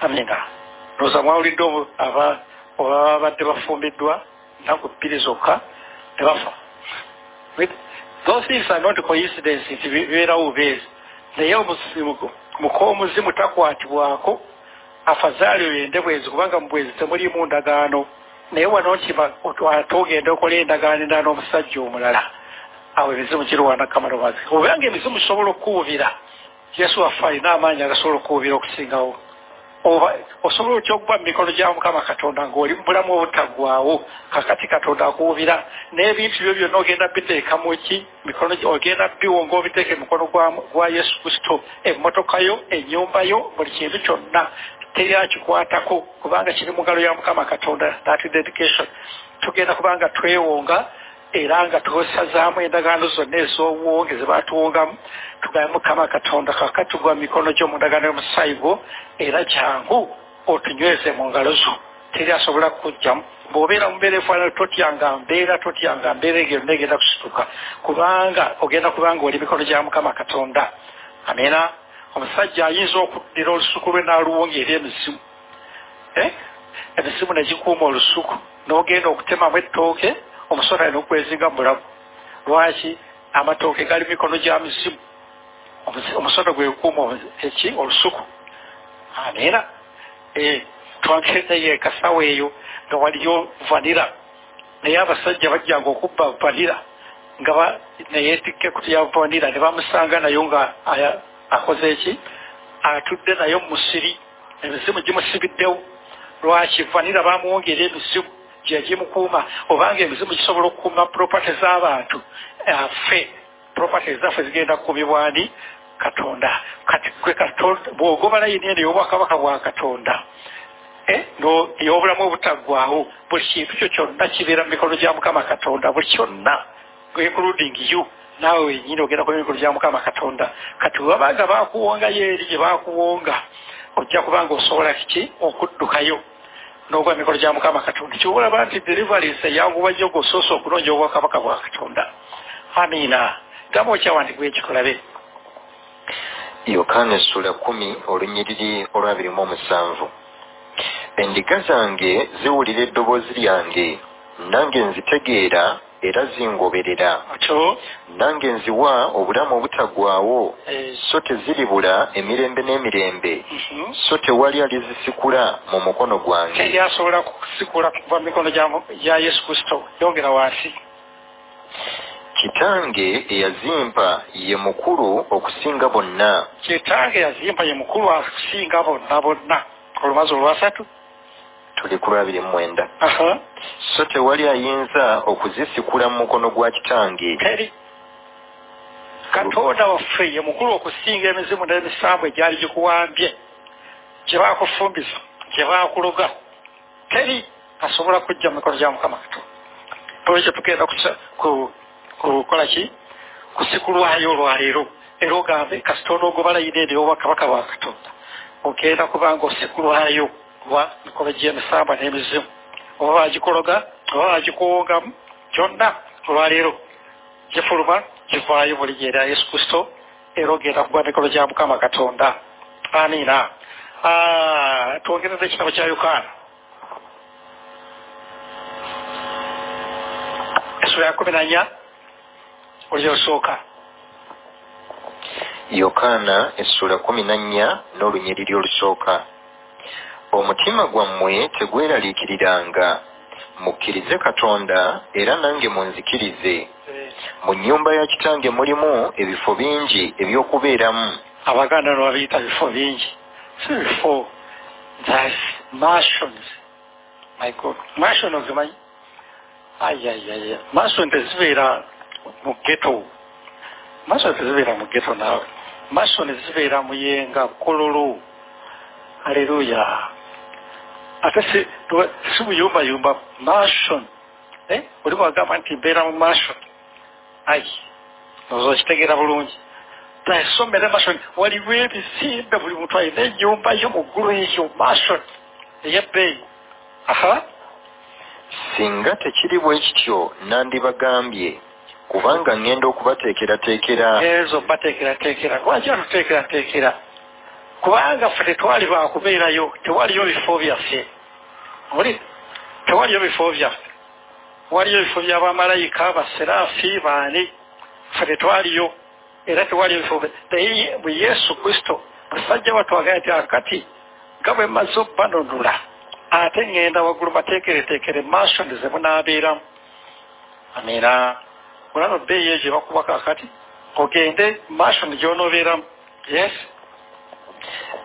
Amina looza mwawulidde oba babadde bafumbiddwa nnaku bbiri zokka ne bafa those things are not coincidence nti bi- bibeerawo bubeezi. Naye muko omuzimu takwatibwako afazaali oyende bwezi kubanga mu bwezi temulimu ndagaano. Naye wano nti ba- ate ogenda okola endagaano endala n'omusajja omulala awo emizimu girwana kamala mazi obanga emizimu gisobola okuwubira yesu waffe alina amaanyi agasobola okuwubira okusingawo oba osobola otya okuba mu mikono gya mukama katonda ng'oli mu bulamu obutaggwawo kakati katonda akuwubira n'ebintu byo byonna ogenda biteeka mu ki? Mikono ogenda biwonga obiteeke mu mukono gwa, yesu kristo. Emmotoka yo ennyumba yo buli kintu kyonna teri akikwatako kubanga kiri mu ngalo ya mukama katonda that dedication. Tugenda kubanga twewonga era nga twesazaamu endagaano zonna ez'obuwonge ze baatuwongamu tugabe mukama katonda kakati mu mikono gyo mu ndagaano y'omusaayi gwo era jangu otunyweze mu ngalo zo. Teri asobola kukugjamu bw'obeera mu mbeera efaanana totyanga mbeera totyanga mbeera egyo yonna egenda kusituka. Kubanga ogenda kubanga oli mikono gya mukama katonda. Amena omusajja ayinza okuddira olusuku lwe n'aluwonga eri emizimu. Eh? emizimu negikuuma olusuku. N'ogenda okutemamu ettooke omusota alina okwezinga mu bulamu lwaki amatooke gali mikono gya mizimu? Omusota gwekuuma eki? Olusuku? Aneera twagendayo ekasawo eyo nga waliyo vanira naye abasajja bajjanga okubba vanira nga neyetikka ekuti ya vanira ne bamusanga nayo nga akoze eki? Atudde nayo mu musiri. Emizimu gimusibiddewo. Lwaki vanira bamuwongera emizimu gyegimukuuma obanga emizimu gisobola okukuuma property z'abantu affe property zaffe zigenda kukumibwa ani? Katonda. Kati gwe katonda bw'ogoba layini eno ey'obwakabaka bwa katonda eh, ey'obulamu obutaggwawo buli kintu kyo kyonna kibeera mu mikono gya mukama katonda buli kyonna. Including you. Naawe wenyini ogenda kuba emikono gya mukama katonda. Kati webabanga bakuwongayo eri gye bakuwonga ojja kubanga osobola kiki? Okuddukayo n'ogwa mikono gya mukama katonda kyobalaba nti deliverance eyanguwa nnyo gosoosa okunoonya obwakabaka bwa katonda. Amiina gamba okyawandikibwa ekikolabe yokaana essula kumi olunyiriri olwabiri mu omusanvu endiga zange ziwulira eddoboozi lyange nange nzitegeera era zingoberera. Nange nziwa obulamu obutaggwaawo. Eh, so teziribula emirembe n'emirembe. Mhm. so tewali alizisikula mu mukono gwange. Teri asobola kusikula kuva mu mikono gya- yesu kristo? Yongera wansi. Kitange eyazimpa ye mukulu okusinga bonna. Kitange yazimpa ye mukulu akusinga bonna bonna. Olumazi olwasatu tuli ku lwabiri mu mwenda. So tewali ayinza okuzisikula mu mukono gwa kitange. Katonda waffe ye mukulu okusinga emizimu n'emisambu egyali gikuwambye gye bakufumbiza gye bakuloga teri asobola kujja mu mikono gya mukama katonda. Olwekyo tugenda kukola ki? Kusikulwayo olwaleero. Era ogambe kasita onoogoba layini eno ey'obwakabaka bwa katonda. Ogenda kubanga osikulwayo lwa mikono gy'emisamba n'emizimu oba bagikologa oba bagikuwongamu gyonna olwaleero gifuluma givaayo buli gyera yesu kristo era ogenda kugwa mikono gya mukama katonda. Amiina. Ah, twongereza ekitabo kya yokaana. Essula ya kumi na nnya oli osooka. Yokaana essula kumi na nnya n'olunyiriri olusooka omutima gwammwe tegweraliikiriranga. Mukkirize katonda era nange munzikirize. Mu nnyumba ya kitange mulimu ebifo bingi eby'okubeeramu. Abaganda no babiyita bifo bingi. Si bifo. Thats mations my god. Mashon ozimanyi ayayaya mashon tezibeera mu geto mashon tezibeera mu geto naawe. Mashon zibeera muyenga kololo. Aleluya ate si tuwe- si buyumbayumba mashon. Eh? oli bwagamba nti mbeera mu mashon. Ai ozo okitegeera bulungi. Tasomere mashon. Waliwo ebizimbe buli muntu alina ennyumba yo mu ggulu eyo mashon. Eyebbeeyi aha. Singa tekiri bwe kityo nandibagambye kubanga ŋŋenda okubateekerateekera. Ezo bateekerateekera. Lwaki atuteekerateekera kubanga ffe tetwali bakubeerayo tewaliyo bifo byaffe. Oli tewaliyo bifo byaffe. Waliyo ebifo by'abamalayika baseraafi baani. Ffe tetwaliyo era tewaliyo bifo naye bwe yesu kristo musajja watwagala nti akati nga bwe mmaze obbanunula ate ŋŋenda waggulu mateekereteekere mansion ze munaabeeramu. Amiina. Olaba bbeeyi eyo gye bakuba kaakati ogende mansion gy'onoobeeramu. Yes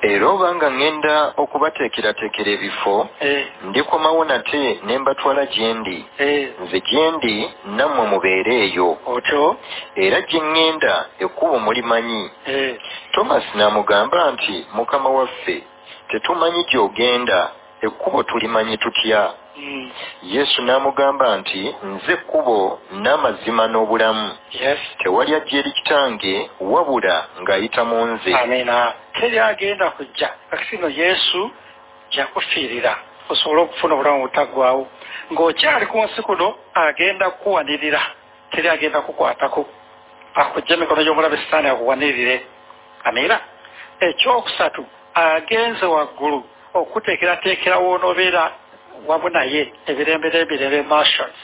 era obanga ŋŋenda okubateekerateekera ebifo eh, ndikomawo nate ne mbatwala gye ndi. Eh, nze gye ndi nammwe mubeere eyo. Otyo? Era gye ŋŋenda ekkubo mulimanyi. Eh, tomasi n'amugamba nti mukama waffe tetumanyi gy'ogenda ekkubo tulimanyi tutya yesu n'amugamba nti nze ekkubo n'amazima n'obulamu. Yes. Tewali ajja eri kitange wabula ng'ayita mu nze. Amiina teri agenda kujja. Kakisino yesu yakufiirira osobole okufuna obulamu butaggwawo ng'okyali ku nsi kuno agenda kukuwanirira teri agenda kukwatako. Akujja emikono gy'omulabe sitaani akuwanirire. Amiira ekyokusatu agenze waggulu okuteekerateekerawo onoobeera wamu naye ebiremberembirere marshals.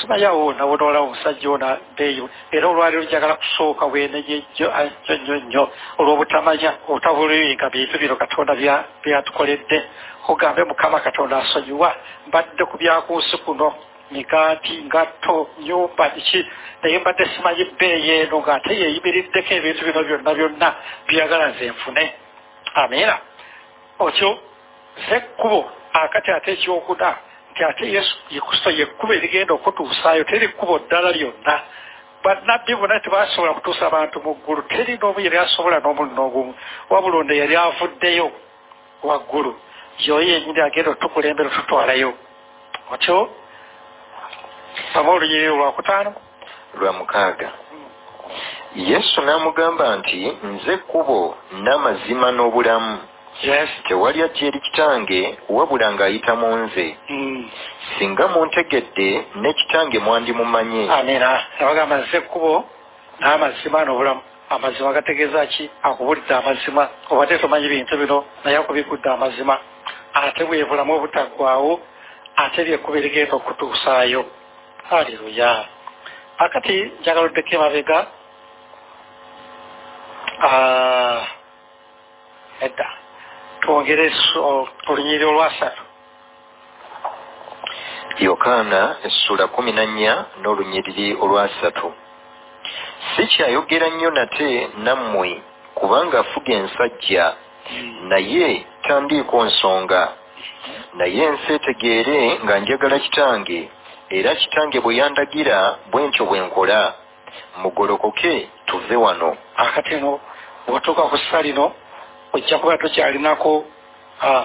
Simayawo nawonoolawo omusajja ona beeyi era olwali lujagala kusooka bwenejejjo nnyo nnyo olw'obutamanya obutabuluyinga bintu bino katonda bya- byatukoledde ogambe mukama katonda asonyiwa mbadde ku byakunsi kuno migaati ngatto nyumba biki naye mbadde simanyi bbeeyi eno ng'ate yeeyimiriddeko ebintu bino byonna byonna byagala nze nfune. Amiina otyo ze kkubo akati ate ekyokuna nti ate yesu kristo yekkubo erigenda okutuusaayo teri kkubo ddala lyonna. Bannabbi bonna tebasobola kutuusa abantu mu ggulu teri n'omu yali asobola n'omuli n'ogumu wabula ono yali avuddeyo waggulu yoyo yenyini agenda otukulembera otutwalayo. Otyo saba olunyiriri olwakutaano? Lwa mukaaga. Yesu n'amugamba nti nze ekkubo n'amazima n'obulamu tewali ajja eri kitange wabula ng'ayita mu nze. Mm. singa muntegedde ne kitange mwandimumanyi amina. Abagamba nze ekkubo n'amazima n'obulamu. Amazima gategeeza ki? Akubulidde amazima. Obadde tomanyi bintu bino naye akubikudde amazima. Ate bwe bulamu obutaggwawo ate lyekkuba erigenda okutuusaayo. Aleluya akati njagala oddeko emabega. Ah, edda twongere so- olunyiri olwasatu yokaana essula kumi na nnya n'olunyiriri olwasatu. Si kyayogera nnyo nate nammwe kubanga afuga ensajja. Naye tandiiko nsonga. Naye ensi etegeere nga njagala kitange era kitange bwe yandagira bwe ntyo bwe nkola. Mugolokoke tuve wano. Akati no bw'otuuka ku ssa lino ojja kuba tokyalinako ah,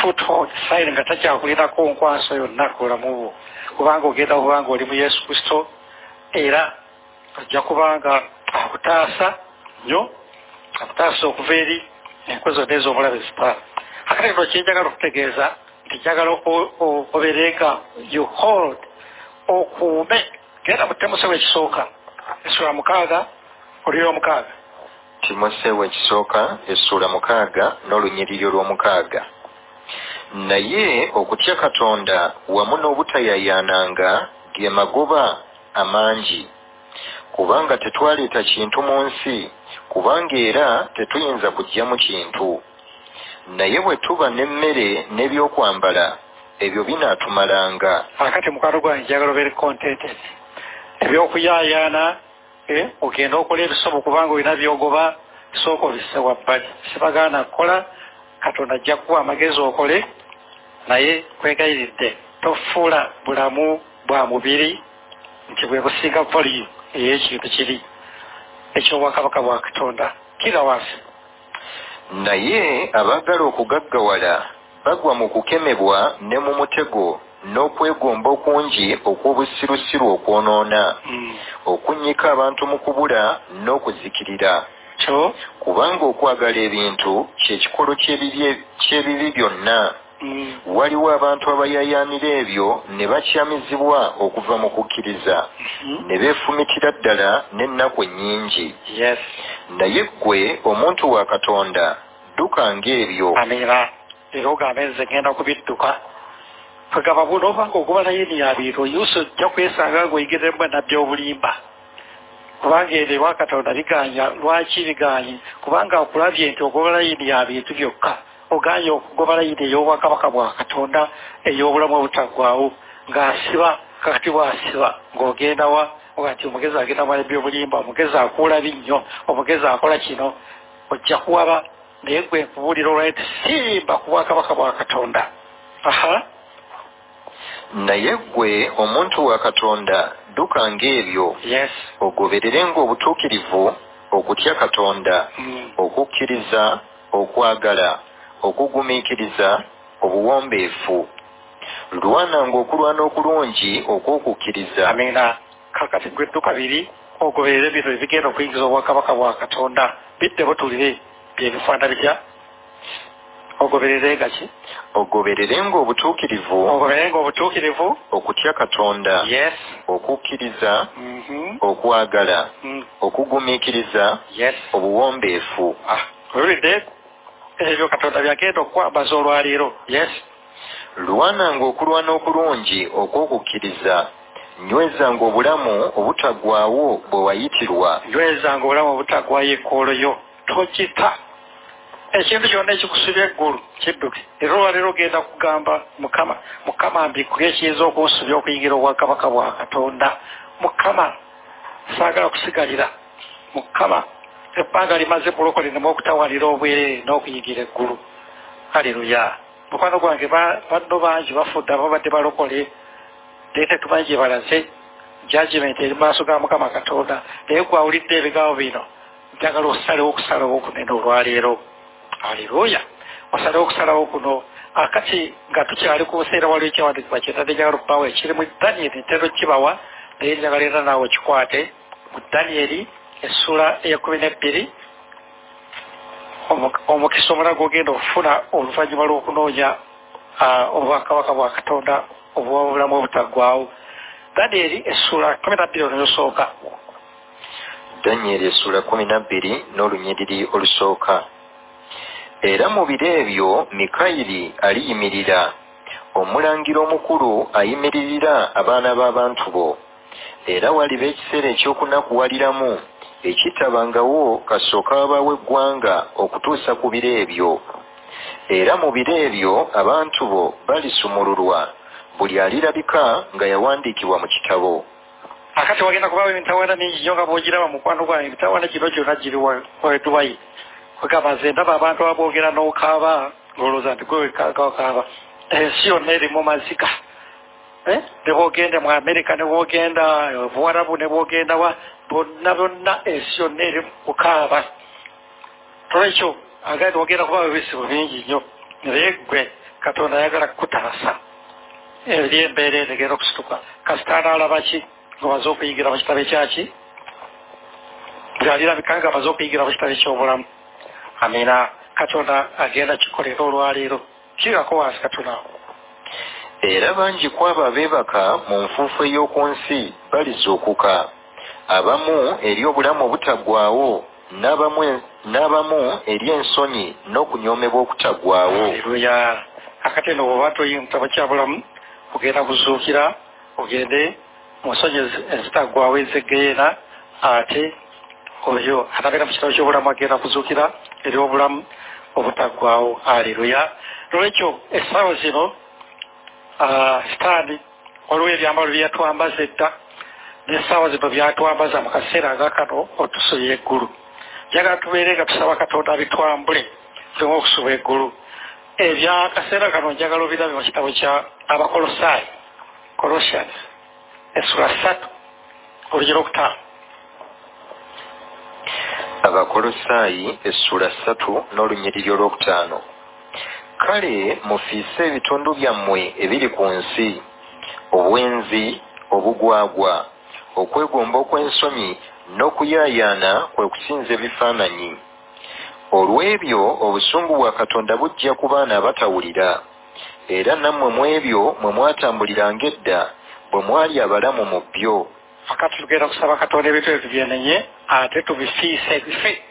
foothold sign nga takyakulinako nkwaso yonna ku bulamu bwo. Kubanga ogenda kubanga oli mu yesu kristo era ojja kubanga akutaasa nnyo akutaasa okuva eri enkwe zonna ez'omulabe zipa akati no kyenjagala okutegeeza nti njagala o- o- obeerenga you hold okuume. Genda mu ttemuso bwekisooka esula mukaaga oliro omukaaga timoseewo ekisooka essula mukaaga n'olunyiriri olw'omukaaga. Naye okutya katonda wamu n'obutayayaananga ge magoba amangi. Kubanga tetwaleeta kintu mu nsi kubanga era tetuyinza kuggyamu kintu. Naye bwe tuba n'emmere n'ebyokwambala ebyo binaatumalanga akati mukwano gwange njagala obeere contented ebyokuyaayaana ogenda okola ebisomo kubanga olina byogoba sooka obisse wabbali sibagaana kukola katonda ajja kuwa amagezi okole naye kwegayiridde tofuula bulamu bwa mubiri nti bwe businga voliyo ey'ekintu kiri ekyobwakabaka bwa katonda. Kira wansi. Naye abaagala okugaggawala bagwa mu kukemebwa ne mu mutego n'okwegomba okungi okw'obusirusiru okwonoona. Okunnyika abantu mu kubula n'okuzikirira. Kyo? Kubanga okwagala ebintu kyekikolo ky'ebibi byonna. Mm, waliwo abantu abayaayaanira ebyo ne bakyamizibwa okuva mu kukkiriza. Mhm. ne beefumitira ddala n'ennaku ennyingi naye ggwe omuntu wa katonda ddukanga ebyo amiira era ogambe nze ngenda kubidduka kwegamba buno obanga ogubalayo eni yabiiro yusi ojja kwesanga ng'oyigiremu nabbi obulimba kubanga ero ewa katonda biganya lwaki biganye kubanga okulabye nti ogoba layini ya bintu byokka oganye okugoba layini ey'obwakabaka bwa katonda ey'obulamu obutaggwawo ng'asiba kakati bw'asiba ng'ogenda wa oga nti omugezi agenda mwana ebyobulimba omugezi akuula binnyo omugezi akola kino. Ojja kuwaba naye gwe nkubuulira olwaye nti simba ku bwakabaka bwa katonda aha naye ggwe omuntu wa katonda dduka ng'ebyo. Ogobererenga obutuukirivu okutya katonda Mm. okukkiriza okwagala okugumiikiriza obuwombeefu. Lwananga okulwana okulungi okw'okukkiriza. Kakati gwe dduka biri ogoberere bino ebigenda okuyingiza obwakabaka bwa katonda. Bidde butulire byebifaana bitya ogoberere nga ki ogobererenga obutuukirivu ogoberenga obutuukirivu okutya katonda. Yes. Okukkiriza. Mhm. okwagala. Mm. okugumiikiriza. Yes. Obuwombeefu. Ah, owulidde ebyo katonda byagenda okwambaza olwaleero. Yes. Lwananga okulwana okulungi okw'okukkiriza. Nywezanga obulamu obutaggwaawo bwe wayitirwa. Nywezanga obulamu obutaggwayo ekkooloyo tokita ekintu kyonna ekikusibya eggulu kidduke. Era olwaleero ogenda kugamba mukama mukama mbikule ekiyinza okunsubya okuyingira obwakabaka bwa katonda. Mukama saagala kusigalira. Mukama ebbanga limaze bulokole nemu okutawalira obwerere n'okuyigira eggulu. Haleluya. Mukwano gwange ba- banno bangi bafudde ababadde balokole. Naye tetumanyi gye balaze. Judgment eri maaso ga mukama katonda. Naye gwawulidde ebigambo bino. Njagala osalewo okusalawo okunene olwaleero aleluya osalewo okusalawo kuno akati nga tukyali ku buseera waliwo ekyawandiikibwa kyetadde njagala okubawa ekiri mu danyeri ntero kibawa naye njagala era naawe okikwate mu danyeri essula eyekumi nebbiri omu- omukisa omulala gwogenda okufuna oluvannyuma lw'okunoonya obwakabaka bwa katonda obwobulamu obutaggwawo danyeri essula kumi nabbiri oluyosooka danyeri essula kumi nabbiri n'olunyiriri olusooka era mu biro ebyo mikayiri aliyimirira. Omulangira omukulu ayimiririra abaana b'abantu bo. Era waliba ekiseera eky'okunakuwaliramu ekitabangawo kasooka wabaawo eggwanga okutuusa ku biro ebyo era mu biro ebyo abantu bo balisumululwa buli alirabika nga yawandiikibwa mu kitabo. Akati wagenda kubaawo emitawaana mingi nnyo nga bwogiraba mukwano gwange emitawaana gino gyonna giri wedubayi ogamba nze ndaba abantu abogera n'okaaba ng'olowooza nti gwe wekaaga wakaaba ensi yonna eri mu maziga Eh? ne bwogende mu amerika ne bwogenda eh, buwarabu ne bwogenda wa? Bonna bonna ensi yonna eri kukaaba tolwekyo agaye tiwogenda kubaawo ebisibu bingi nnyo. Naye gwe katonda ayagala kukutaasa. Eri embeera eno egenda okusituka kasitaana alaba ki? Ng'omaze okuyigira mu kitabo ekyaki byalirabika nga amaze okuyigira mu kitabo ekyobulamu amina katonda agenda kikolera olwaleero. Kirako wansi katonda era bangi ku abo abeebaka mu nfuufu ey'oku nsi balizuukuka abamu eri obulamu obutaggwaawo n'abamu n'abamu eri ensonyi n'okunyoomebwa okutaggwaawo aleluya akati eno bwoba toyi mu kitabo kyabulamu ogenda kuzuukira ogende mu nsonyi ezi- ezitaggwawo ezegeyeena ate oyo anabeera mu kitabo ky'obulamu agenda kuzuukira eri obulamu obutaggwawo aleluya nolwekyo essaawa zino ah, sitaani waliwo ebyambalo byeyatwambaza edda n'essaawa zino byatwambaza mu kaseera agakano otusuya eggulu. Njagala tubeere nga tusaba katonda abitwambule tuleme okusuba eggulu. Ebyakaseera kano njagala obirabe mu kitabo kya abakolosaayi colossians essula ssatu olugero okutaano abakolosaayi essula ssatu n'olunyiriri olwokutaano. Kale mufiise ebitundu byammwe ebiri ku nsi. Obwenzi obugwagwa okwegomba okw'ensonyi n'okuyaayaana kwe kusinza ebifaananyi. Olw'ebyo obusungu bwa katonda bujja ku baana abatawulira. Era nammwe mu ebyo mwe mwatambuliranga edda bwe mwali abalamu mu byo fakati tugenda kusaba katonda ebintu ebyo tubyenenye ate tubifiise bife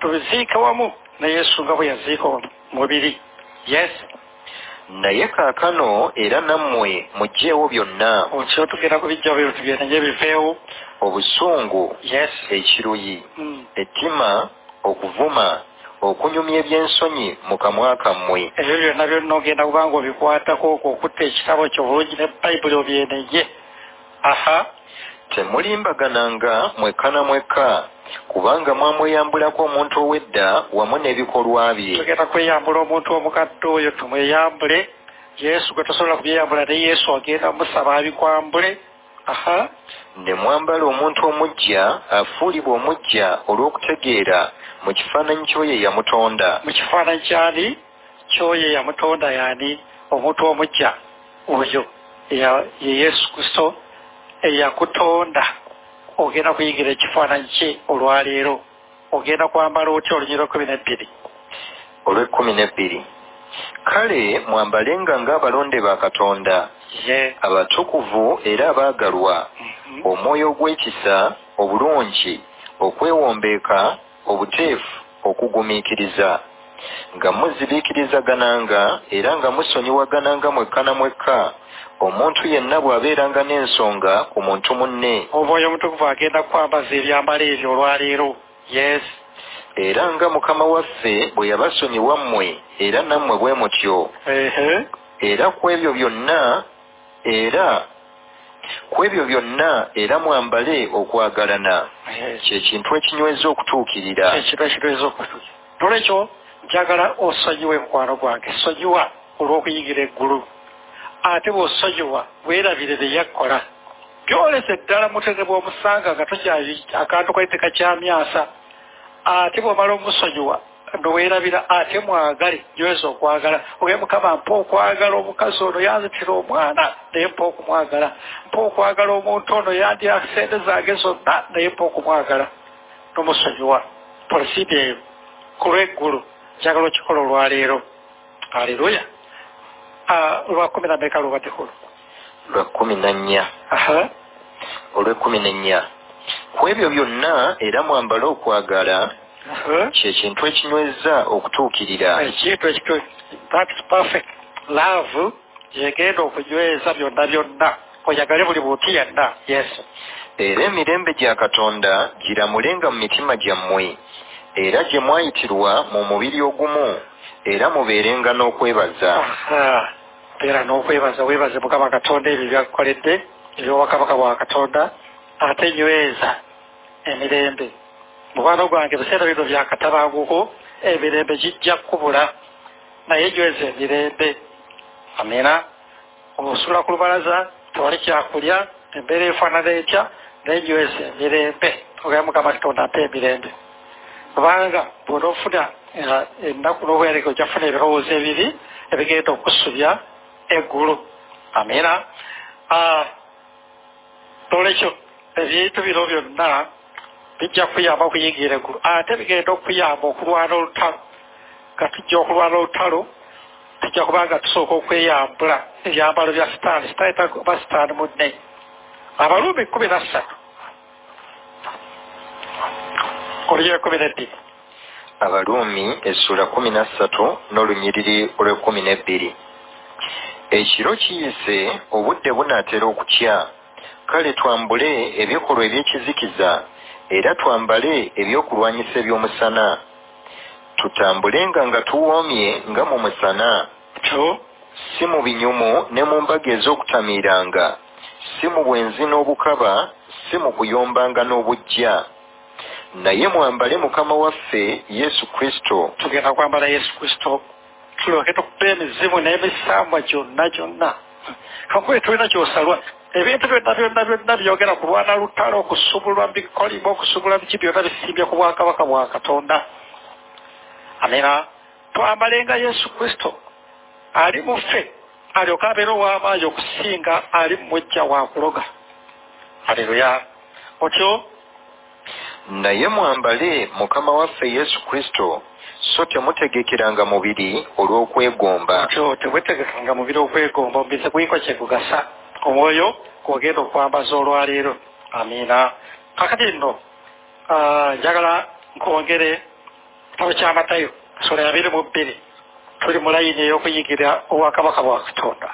tubiziike wamu ne yesu nga bwe yaziika omubiri yes? Naye kaakano era nammwe muggyeewo byonna. Otyo tugenda kubijja bwe tugenda nje biveewo obusungu yes. ekiruyi Mm. ettima okuvuma okunyumya ebyensonyi mu kamwa kammwe. Ebyo byonna byonna ogenda kubanga obikwatako okwo okutta ekitabo kyo bulungi ne bayibuli obyenenye aha temulimbagananga mwekka na mwekka kubanga mwamweyambulako omuntu ow'edda wamu n'ebikolwa bye. Tugenda kweyambula omuntu omukadde oyo tumweyambule. Yesu gwe tosobola kubyeyambula ne yesu agenda musaba abikwambule. Aha. Ne mwambala omuntu omuggya afuulibwa omuggya olw'okutegeera mu kifaananyi ky'oyo eyamutonda. Mu kifaananyi kyani? Kyoyo eyamutonda yani omuntu omujja oyo ye yesu kristo eyakutonda. Ogenda kuyingira ekifaananyi kye olwaleero. Ogenda kwambala otya olunyiro kumi nebbiri olw'ekkumi n'ebbiri kale mwambalenga ng'abalonde ba katonda. Abatukuvu era abaagalwa. Mhm. omwoyo ogw'ekisa obulungi okwewombeeka obuteefu okugumiikiriza. Nga muziriikirizagananga era nga musonyiwagananga mwekka na mwekka omuntu yenna bw'abeeranga n'ensonga ku muntu munne. Omwoyo omutukuvu agenda kwambaza ebyambalo ebyo olwaleero. Yes. Era nga mukama waffe bwe yabasonyiwa mmwe era nammwe bwe mutyo. Era ku ebyo byonna era ku ebyo byonna era mwambale okwagalana. Kyekintu ekinyweza okutuukirira. Ekintu ekitweza okutuuka nolwekyo njagala osonyiwa mukwano gwange. Sonyiwa olw'okuyingira eggulu ate bw'osonyiwa weerabire bye yakkola byolese ddala mutege bw'omusanga nga tokyayi akantu kaite kakyamyasa ate bw'omala omusonyiwa noweerabira ate mwagale gyoweza okwagala. Oge mukama mpa okwagala omukazi ono yanzitira omwana naye mpa okumwagala. Mpa okwagala omuntu ono yandya sente zange zonna naye mpa okumwagala. Nomusonyiwa polisiidi eyo ku lw'eggulu njagala okikola olwaleero aleluya lwa kumi na meka lubaddeko lwa kkumi na nnya. Aha. Olw'ekkumi n'ennya ku ebyo byonna era mwambale okwagala kyekintu ekinyweza okutuukirira. Ekintu love yegenda okunyweza byonna byonna. Oyagale buli muntu yenna. Yes. Era emirembe gya katonda giramulenga mu mitima gyammwe. Era gye mwayitirwa mu mubiri ogumu era mubeerenga n'okwebaza aha beera n'okwebaza weebaze mukama katonda ebyo byakukoledde ebyobwakabaka bwa katonda ate nyweza emirembe. Mukwano gwange biseera bino byakatabanguko emirembe gijja kubula naye nyweza emirembe. Amina. Osula ku lubalaza tewali kyakulya embeera efaanana etya naye nyweza emirembe. Ogaye mukama katonda mpa emirembe. Kubanga bwona ofuna ennaku n'obwereke ojjafuna ebirowoozo ebibi ebigenda okusubya eggulu amina nolwekyo ebintu bino byonna bijja kuyamba okuyingira eggulu ate bigenda okuyamba okulwana olutalo nga tujja okulwana olutalo tujja kubanga tusooka okweyambula ebyambalo bya sitaani sitaani takuba sitaani munne abaluumi kumi na ssatu oluyo ekumi nebbiri abaluumi essula kumi na ssatu n'olunyiriri olw'ekkumi n'ebbiri ekiro kiyise obudde bunaatera okukya. Kale twambule ebikolwa ebyekizikiza era twambale ebyokulwanyisa eby'omusana. Tutambulenga nga tuwoomye nga mu musana. Kyo? Si mu binyumu ne mu mbaga ez'okutamiiranga. Si mu bwenzi n'obukaba si mu kuyombanga n'obujja. Naye mwambale mukama waffe yesu kristo. Tugenda kwambala yesu kristo tulyoke tukuba emizimu n'emisambwa gyonna gyonna kakuba tulina kyosalwa ebintu byonna byonna byonna byogera kulwana lutalo okusubulwa mu bikolimo okusubula biki byonna bisimbye ku bwakabaka bwa katonda. Amina. Twambalenga yesu kristo. Ali mu ffe. Alyoke abeere ow'amaanyi okusinga ali mu mujja wa kuloga. Aleluya otyo? Naye mwambale mukama waffe yesu kristo so temutegekeranga mubiri olw'okwegomba. Otyo tebwetegekanga mubiri okwegomba omubizi gwiko kyegugasa omwoyo gwogenda okwambaza olwaleero. Amiina kakati nno ah, njagala nkwongere kitabo kyamatayo sula abiri mu bbiri. Tuli mu layini ey'okuyigira obwakabaka bwa katonda.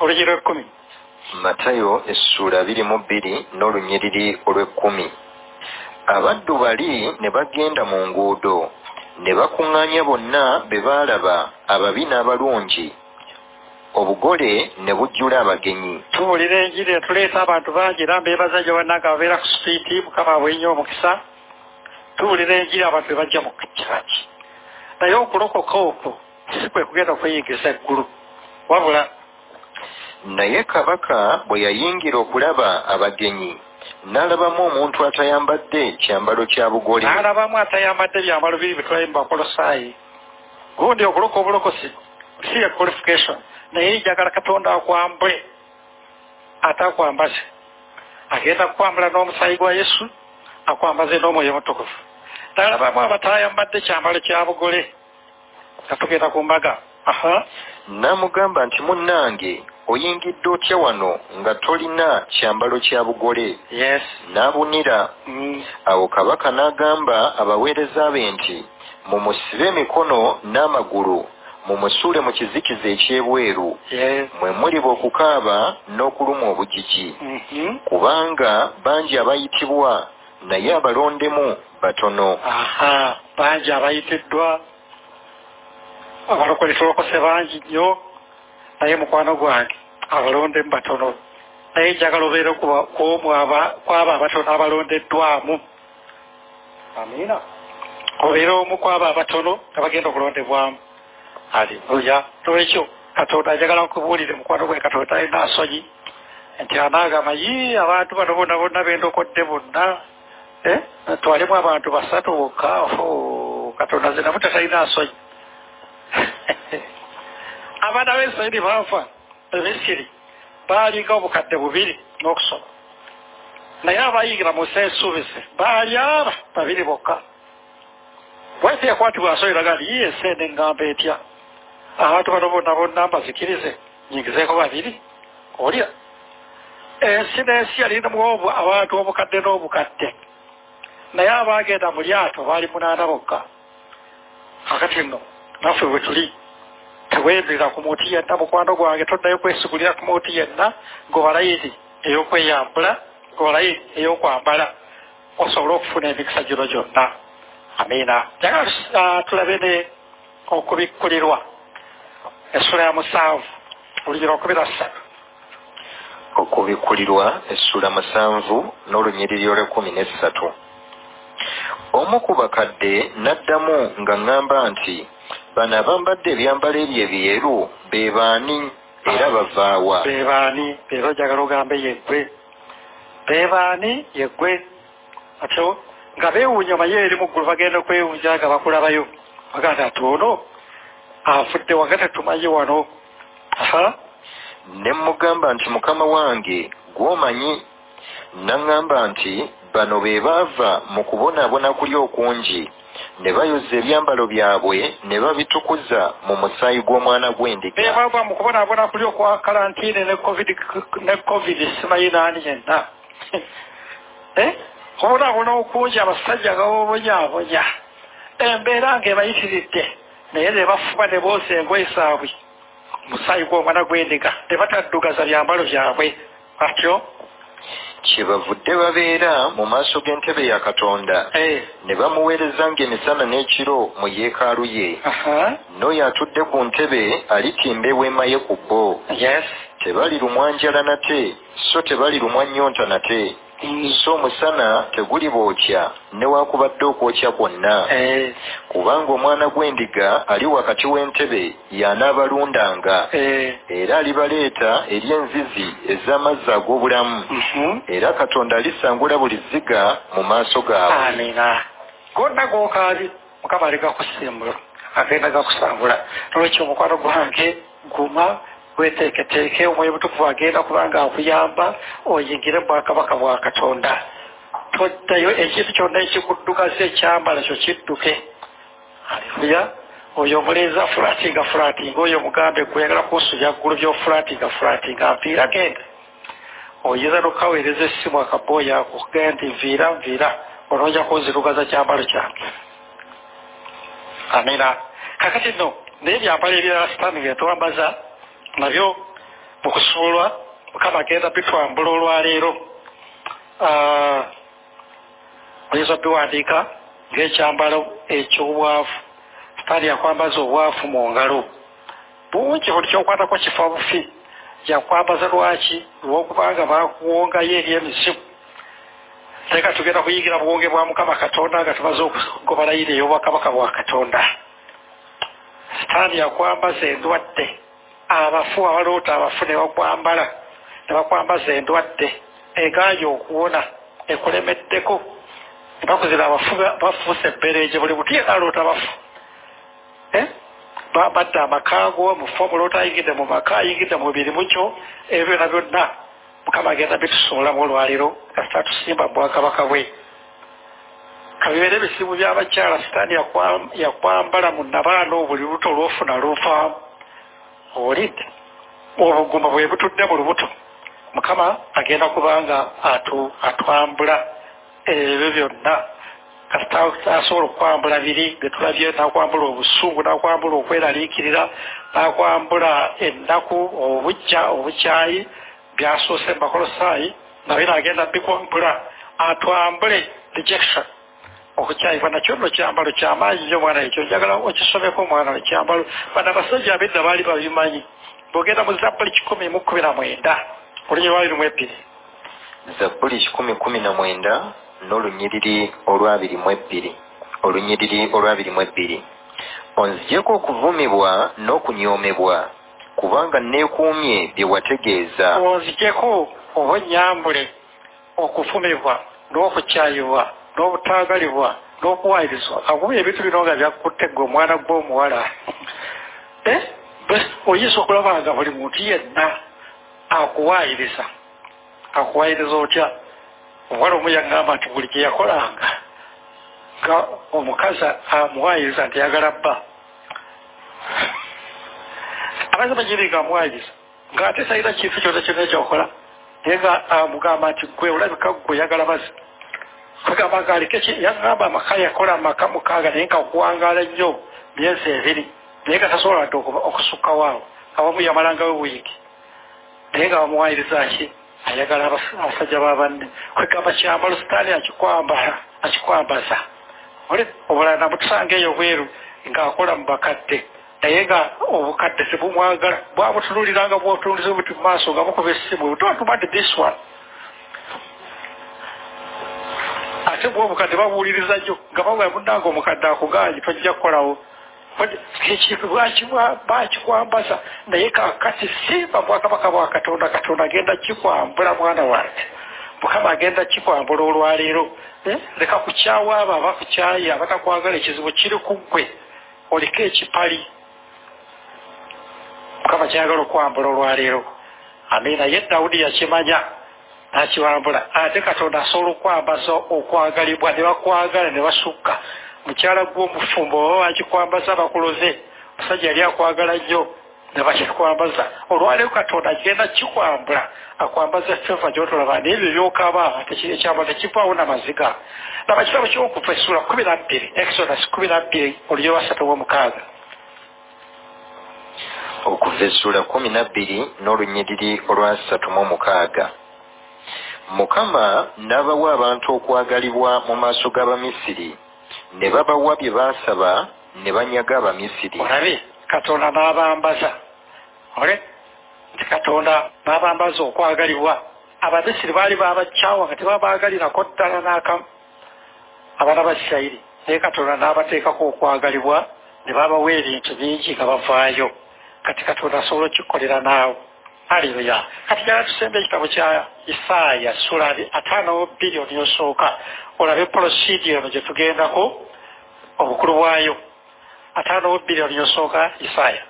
Olugero ekkumi matayo essuula abiri mu bbiri n'olunyiriri olw'ekkumi. Abaddu bali ne bagenda mu nguudo ne bakuŋŋaanya bonna be baalaba ababi n'abalungi. Obugole ne bujjula abagenyi. Tuwulira enjiri etuleeta abantu bangi era mbeebaza gye bannanga babeera ku sipiiti mukama abwenye omukisa. Tuwulira enjiri abantu bebajja mu kiraki naye okulokoka okwo si kwe kugenda okweyingiza eggulu wabula naye kabaka bwe yayingira okulaba abagenyi n'alabamu omuntu atayambadde kyambalo kya bugole. N'alabamu atayambadde byambalo biri bitulayi mu bakolosaayi gundi okuloka obulokosi si ye qualification. Naye njagala katonda akwambule. Ate akwambaze agenda kukwambula n'omusaayi gwa yesu akwambaze n'omwoyo mutukufu n'alabamu abatayambadde kyambalo kya bugole. Nga tugenda ku mbaga aha. N'amugamba nti munnange oyingidde otya wano nga tolina kyambalo kya bugole? Yes. N'abunira. Mm. awo kabaka n'agamba abaweereza be nti mumusibe emikono n'amagulu mumusuule mu kizikiza ekyebweru. Mwe muliba okukaaba n'okuluma obujiji. Mhm. kubanga bangi abayitibwa naye abalondemu batono. Aha bangi abayitiddwa abalokole tulokose bangi nnyo naye mukwano gwange abalondemu batono naye njagala obeere kwomu kwabo abatono abalondeddwamu amiina obeere omu kwabo abatono nga bagenda okulondebwamu aleluya nolwekyo katonda njagala nkubuulire mukwano gwe katonda alina asonyi nti anaagamba yi abantu bano bonna bonna bendokodde bonna Eh? twalemu abantu basatu bokka katonda ze namuta talina asonyi abaana b'isirairi baafa emisiri baalinga obukadde bubiri n'okusoma. Naye abayingira mu nsi ensuubizi baali aba babiri bokka. Bwaife yakwatibwa nsonyi raga nti yiye ensi eno eŋŋamba etya? Abantu bano bonna bonna mbazikirize nyingizeeko babiri olya. Ensi n'ensi yalinamu obwo abantu obukadde n'obukadde. Naye abaagenda mu lyato baali munaana bokka. Akati nno naffe bwe tuli teweemirira ku muntu yenna mukwano gwange toddayo kwesigulira ku muntu yenna ngobalayiri ey'okweyambula ngobalayiri ey'okwambala. Osobole okufuna emikisa gino gyonna. Amiina. Njagala ah, tulabe ne okubikkulirwa. Essula ya musanvu olugero okubira ssatu. Okubikkulirwa essula musanvu n'olunyiriri olw'ekkumi n'essatu. Omu ku bakadde n'addamu nga ŋŋamba nti bano abambadde ebyambalo ebyo ebyeru be baani era bavaawa. bebaani leero njagala ogambe yeggwe. Bebaani yeggwe. Atyo nga beewuunya maye eri mu ggulu bagenda kwewunja nga bakulabayo. Bagaa nti ati ono afudde wanga tetumanyi wano. Aha. Ne mmugamba nti mukama wange gw'omanyi? Naŋŋamba nti bano be baava mu kubonaabona kuli okungi ne bayoza ebyambalo byabwe ne babitukuza mu musaayi gw'omwana gw'endiga beebava mu kubonaabona kuli okwa kalantiine ne covid ne covid simanyi naani yenna. Eh? okubonaabona okungi abasajja nga bobonyaabonya embeera ng'ebayitiridde naye ne bafuba ne boosa engoye zaabwe musaayi gw'omwana gw'endiga ne bataddugaza byambalo byabwe. Batyo kyebavudde babeera mu maaso g'entebe ya katonda. Eh, ne bamuweerezanga emisana n'ekiro mu yeekaalu ye. N'oyo atudde ku ntebe alitimba eweema ye ku bbo yes. Tebalirumwa njala nate so tebalirumwa nnyonta nate so omusana teguli bookya newakubadde okwokya kwonna. Eh, kubanga omwana gw'endiga ali wakati w'entebe y'anaabalundanga. Eh, era alibaleeta eri enzizi ez'amazzi ag'obulamu. Mhm. era katonda alisangula buli zziga mu maaso gaabwe. Gonna gookaali mukama ali gakusimbula agenda gakusangula nolwekyo omukwano gwange guma weteeketeeke omwoyo mutukuvu agenda kubanga akuyamba oyingire mu bwakabaka bwa katonda. Toddayo ekintu kyonna ekikuddukaza ekyambala kyo kidduke. Aleluya oyo omulenzi afulatinga fulatinga oyo omugambe gweyagala kunsuja ggulu byofulatinga fulatinga mpiira genda. Oyinza nokaweereza essimu akabooya ako kugenda nti nviira nviira onojja kunzirugaza kyambalo kyange. Amina. Kakati nno naye ebyambalo ebirala sitaani byetwambaza nabyo mukusuulwa mukama agenda bitwambula olwaleero Ah, oyinza biwandiika ng'ekyambalo ekyobwavu sitaani yakwambaza obwavu mu ngalo. Bungi buli kyokwatako kifa bufi. Yakwambaza lwaki? Lwokubanga bakuwongayo eri emizimu. Leka tugenda kuyigira buwonge bwa mukama katonda nga tumaze okugobalayira ey'obwakabaka bwa katonda. Sitaani yakwambaza endwadde abafu abaloota abafu ne bakwambala ne bakwambaza endwadde egaanye okuwona ekulemeddeko bakuzira abafu bafuusa ebbereeje buli buti yekaloota bafu Eh? Ba- badde amakaago mufu omuloota ayingidde mu maka ayingidde mu mirimu kyo ebyo byonna. Byonna mukama agenda bitusuulamu olwaliro kasita tusimba mu bwakabaka bwe. Kabibeere ebisibu by'abakyala sitaani yakwa- yakwambala mu nabaana buli lubuto olwofuna luvaamu owulidde obugumba bwe butudde mu lubuto. Mukama agenda kubanga atwambula ebyo byonna. Kasita asobola okwambula biri getulabye nakwambula obusungu nakwambula okweraliikirira nakwambula ennaku obujja obukyayi byasoose mu bakolosaayi nabyo naagenda bikwambula atwambule rejection okukyayibwa nakyo nno kyambalo kyamaanyi nyo omwana ekyo njagala okisomeko omwana ekyambalo bana abasajja abedda baali babimanyi bwogenda mu zabbuli kikumi mu kumi na mwenda olunyi lwali lumu ebbiri zabbuli kikumi kumi na mwenda n'olunyiriri olwabiri mu ebbiri olunyiriri olwabiri mu ebbiri onzigyeko okuvumibwa n'okunyoomebwa kubanga neekuumye bye wategeeza onzijeko oba onyambule okufumibwa n'okukyayibwa n'obutaagalibwa n'okuwayirizwa akuba ebintu bino nga byakutte gwe omwana gw'omuwala? Bwe- oyinza okulaba nga buli muntu yenna akuwaayiriza akuwaayiriza otya? Omuwala omu yaŋŋamba nti buli gye yakolanga nga omukazi amuwaayiriza nti yagala bba. Abaza banyiri nga amuwaayiriza ng'ate talina kintu kyonna kyonna ekyokola naye nga amugamba nti gwe olabika gwe oyagala bazi kwegamba nga aleke yaŋŋamba amaka yakola amaka mukaaga naye nga okuwangaala nnyo myezi ebiri. Naye nga tasobola okuba- okusukkawo awo awamu yamalangawo wiiki. Naye nga bamuwaayiriza ki? Ayagala abas- abasajja babanne kwegamba kyambalo sitaani akikwambala akikwambaza. Ole obulala nabutusanga eyo bweru ng'akola mu bakadde. Naye nga obukadde tebumwagala bwabutunuliranga bwotunuliza obuti mu maaso nga bukuba essimu. Want this one ate bwe obukadde babuwuliriza nnyo nga bawa munnanga omukadde akuganye tojja kukolawo ekintu bakikwambaza naye kakati simba bwakabaka bwa katonda katonda agenda kikwambula mwana wange mukama agenda kikwambula olwaleero. Eh, leka kukyawa abo abakukyaye abatakwagala ekizibu kiri ku ggwe oliko ekipali. Mukama kyayagala okwambula olwaleero. Amiina ye dawudi yakimanya nakiwambula ate katonda asobola okwambaza okwagalibwa ne bakwagala ne basukka. Mukyala gw'omufumbo oba bakikwambaza bakuloze omusajja yali akwagala nnyo ne bakikwambaza. Olwaleero katonda agenda kikwambula akwambaza feva gyotolaba n'ebyo byokaba teki- ekyambalo tekivaawo namaziga. Laba kitabo kyokuva essula kumi na bbiri exodus kumi na bbiri olugero lwasatu bwomukaaga okuva essula kumi na bbiri n'olunyiriri olwasatu mu mukaaga mukama n'abawa abantu okwagalibwa mu maaso g'abamisiri ne babawa bye baasaba ne banyaga abamisiri. Olabe katonda n'abambaza. Ole nti katonda n'abambaza okwagalibwa. Abamisiri baali babakyawa nga tebabaagalirako ddala n'akamu abaana ba isirayiri. Naye katonda n'abateekako okwagalibwa ne babawa ebintu bingi nga bavaayo. Kati katonda asobola okkikolera naawe aleluya kati jala tusembe ekitabo kya isaaya sula ataano biliyoni osooka olabe polosidi eno gye tugendako obukulu bwayo ataano biliyoni osooka isaaya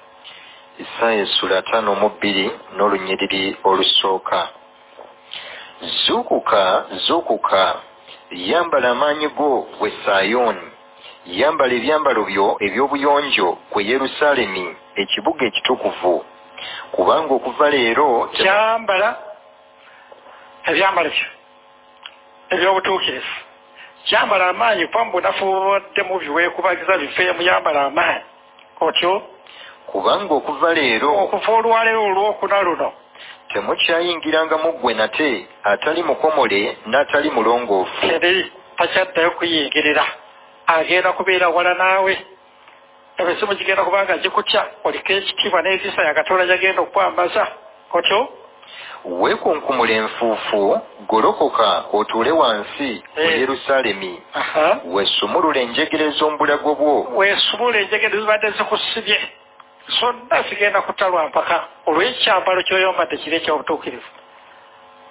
isaaya essula ataano mu bbiri n'olunyiriri olusooka zuukuka zuukuka yambala amaanyi go gwe saayoni yambala ebyambalo byo eby'obuyonjo gwe yerusaalemi ekibuga ekitukuvu kubanga okuva leero kyambala ebyambalo byo ebyobutuukirivu. Kyambala amaanyi kuba mu bunafu bubaddemu biweekubagiza biveemu yambala amaanyi. Otyo? kubanga okuva leero okuva olwaleero olwokuna luno temukyayingirangamu ggwe nate atali mukomole n'atali mulongoofu. Eri takyaddayo kuyingirira. Agenda kubeera wala naawe ebisimu gigenda kubanga gikutya oliko ekitiibwa n'ekisa ya katonda gyagenda okwambaza otyo weekunkumula enfuufu golokoka otuule wansi mu Eh. yerusaalemi. Weesumulula enjegere z'omubulago bwo. Weesumula enjegere zibadde zikusibye. Zonna zigenda kutalwa mpaka. Olw'ekyambalo kyoyombadde kiri ekyobutuukirivu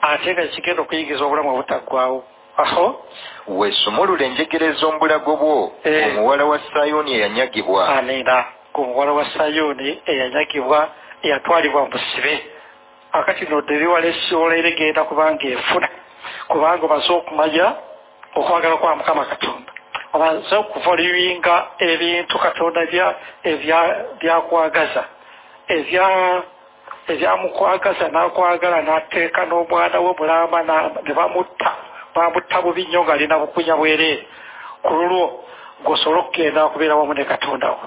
ate nga kigenda okuyigiza obulamu obutaggwawo aho? Weesumulula enjegere z'omubulago bwo Eh. omuwala wa sayuni eyanyagibwa. Amiina ku muwala wa sayuuni eyanyagibwa eyatwalibwa mu busibe akati noderiwala esoola era egenda kubanga efuna kubanga omaze okumanya okwagala kwa mukama katonda. Omaze okuvaluwinga ebintu katonda byakwagaza ebya ebyamukwagaza n'akwagala n'ateeka n'omwana we mulamba ne bamutta bamutta bubi nnyo ng'alina bukunya bwereere ku lulwo ng'osobole okugenda okubeera wamu ne katonda wo.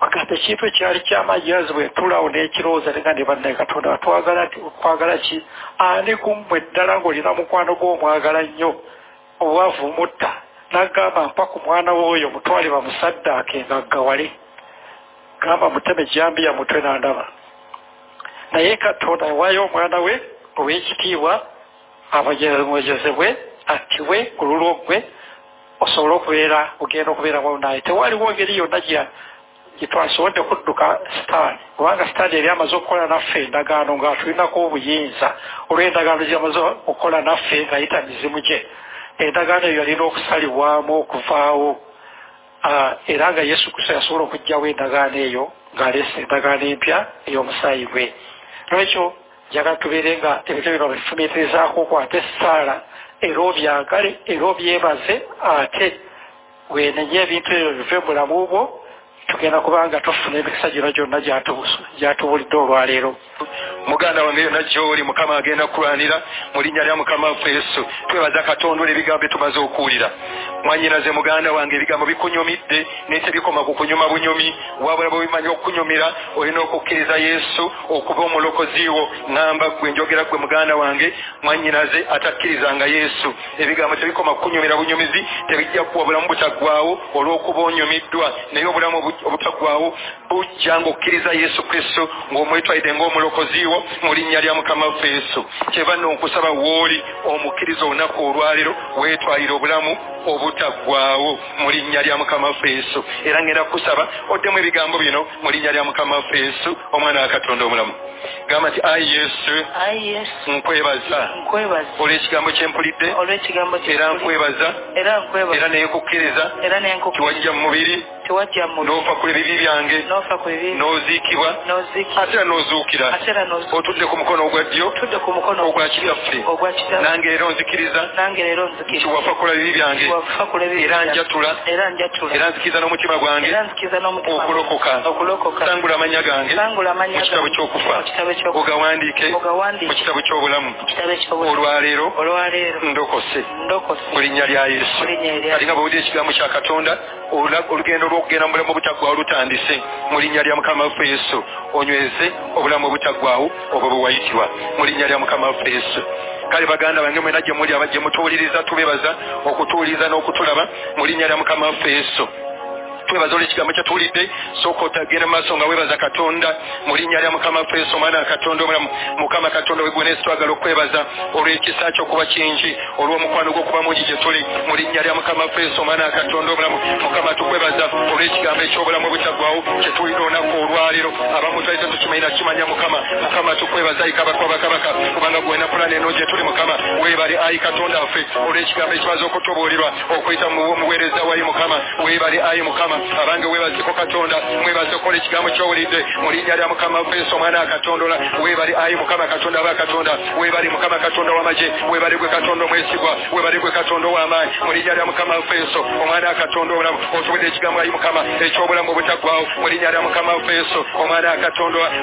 Agamba ekintu ekyali kyamajazi bwe ntulawo n'ekirowooza nenga ne bannaye katonda watwagala ti okwagala ki? Ani kummwe ddala ng'olina mukwano gw'omwagala nnyo? Obwavu mutta. N'agamba mpa ku mwana w'oyo mutwale bamusaddaake ngaggawale gamba muteme jambiya mutwe n'andaba naye katonda awaayo omwana we ow'ekitiibwa amwejezebwe attibwe ku lulwo gwe osobole okubeera ogenda okubeera wamu naye tewaliwo ngeri yonna gya gyetwasobodde kudduka sitaani kubanga sitaani yali amaze okukola naffe endagaano nga tulinako obuyinza olw'endagaano gyamaze okukola naffe ng'ayita mizimu gye. Endagaano eyo yalina okusalibwamu okuvaawo. Ah, era nga yesu kristo yasobola okugjawo endagaano eyo ng'aleesa endagaano empya ey'omusaayi gwe. Lwekyo njagala tubeere nga ebintu bino bifumitirizaako okwata essaala era obyagale era obyebaze ate wenenye ebintu ebyo bive mu bulamu bwo tugenda kubanga tufuna emikisa gyonna gyatubulidde olwaleero. Muganda wange yonna gy'oli mukama agenda kulwanira mu linnya lya mukama waffe yesu. Twebaza katonda olwo ebigambo bye tumaze okuwulira. Mwanyinaze muganda wange ebigambo bikunyumidde naye tebikoma ku kunyuma bunyumi. Wabula bwe okukunyumira olina okukkiriza yesu okuba omulokozi wo. Ŋŋamba gwe njogera gwe muganda wange. Mwanyinaze atakkirizanga yesu. Ebigambo tebikoma kukunyumira bunyumizi tebijja kuwa obulamu butaggwawo olw'okuba onyumiddwa. Naye obulamu obu- obutaggwawo bujja ng'okkiriza yesu kristo ng'omwetwalidde ng'omulokozi wo mu linnya lya mukama waffe yesu. Kyeva nonkusaba wooli omukkiriza olunaku olwaleero weetwalire obulamu obutaggwawo mu linnya lya mukama waffe yesu. Era ngenda kukusaba oddemu ebigambo bino mu linnya lya mukama waffe yesu omwana wa katonda omulamu. Gamba nti ayi yesu nkwebaza. olw'ekigambo kye mpulidde? Olw'ekigambo kye era nkwebaza. Era neekukkiriza era nenkuku tiwajja mu mubiri tewajja mu n'ofa ku ebibi byange. N'ofa ku bibi. N'oziikibwa ate era n'ozuukira. Era otudde ku mukono ogwa ddyo. Tudde ku mukono ogwa kitaffe ogwa kitaffe nange era onzikiriza. Nange nti nzikira wafa kola bibi byange. Wafa ku lebi era njatula. Era njatula. Era nzikiriza n'omutima gwange. Era nzikiza n'omutima okulokoka. Okulokoka. Sangula amanya gange. Sangula amanya mu kitabo gange. ky'okufa. Kitabo ky'okufa. Ogawandiike ogawandiike mu kitabo ky'obulamu. Mu kitabo ky'obulamu. Olwaleero olwaleero ndokose. Ndokose. Mu linnya lya yesu. Mu linnya erya kati nga bwewulira ekigambo kya katonda olugendo lw'okugenda mu bulamu obutaggwawo lutandise mu linnya lya mukama waffe yesu. Onyweze obulamu obutaggwawo obwo bwe wayitibwa mu linnya lya mukama waffe yesu. Kale baganda bange mwena gye muli aba- gye mutuwuliriza tubebaza okutuwuliriza n'okutulaba mu linnya lya mukama waffe yesu twebaza olw'ekigambo kyatuwulidde sooka otagenda maaso nga weebaza katonda lya mukama omwana wa katonda omulamu mukama katonda okwebaza olw'ekisa kingi olw'omukwano gw'okuba mungi gye tuli lya mukama omwana wa katonda omulamu mukama tukwebaza olw'ekigambo eky'obulamu obutaggwawo kye tuwulira olunaku olwaleero abamu twali tetukimanyi nakimanya mukama mukama tukwebaza kubanga gwena pulani eno gye tuli mukama weebale ayi katonda olw'ekigambo ekimaze okutubuulirwa mu wayi mukama weebale ayi mukama abange weebazeko katonda mwebaze ekigambo kyowulidde mu linnya lya mukama omwana wa katonda ayi mukama katonda katonda mukama katonda w'amagye gwe katonda omwesigwa gwe katonda ow'amaanyi. Mu linnya lya mukama omwana wa katonda obulamu ekigambo ayi mukama eky'obulamu mu linnya lya mukama omwana wa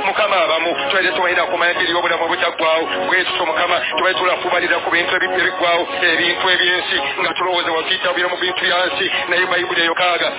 mukama abamu mukama ku bintu ebintu eby'ensi nga tulowooza mu bintu naye bayibuli eyo kaaga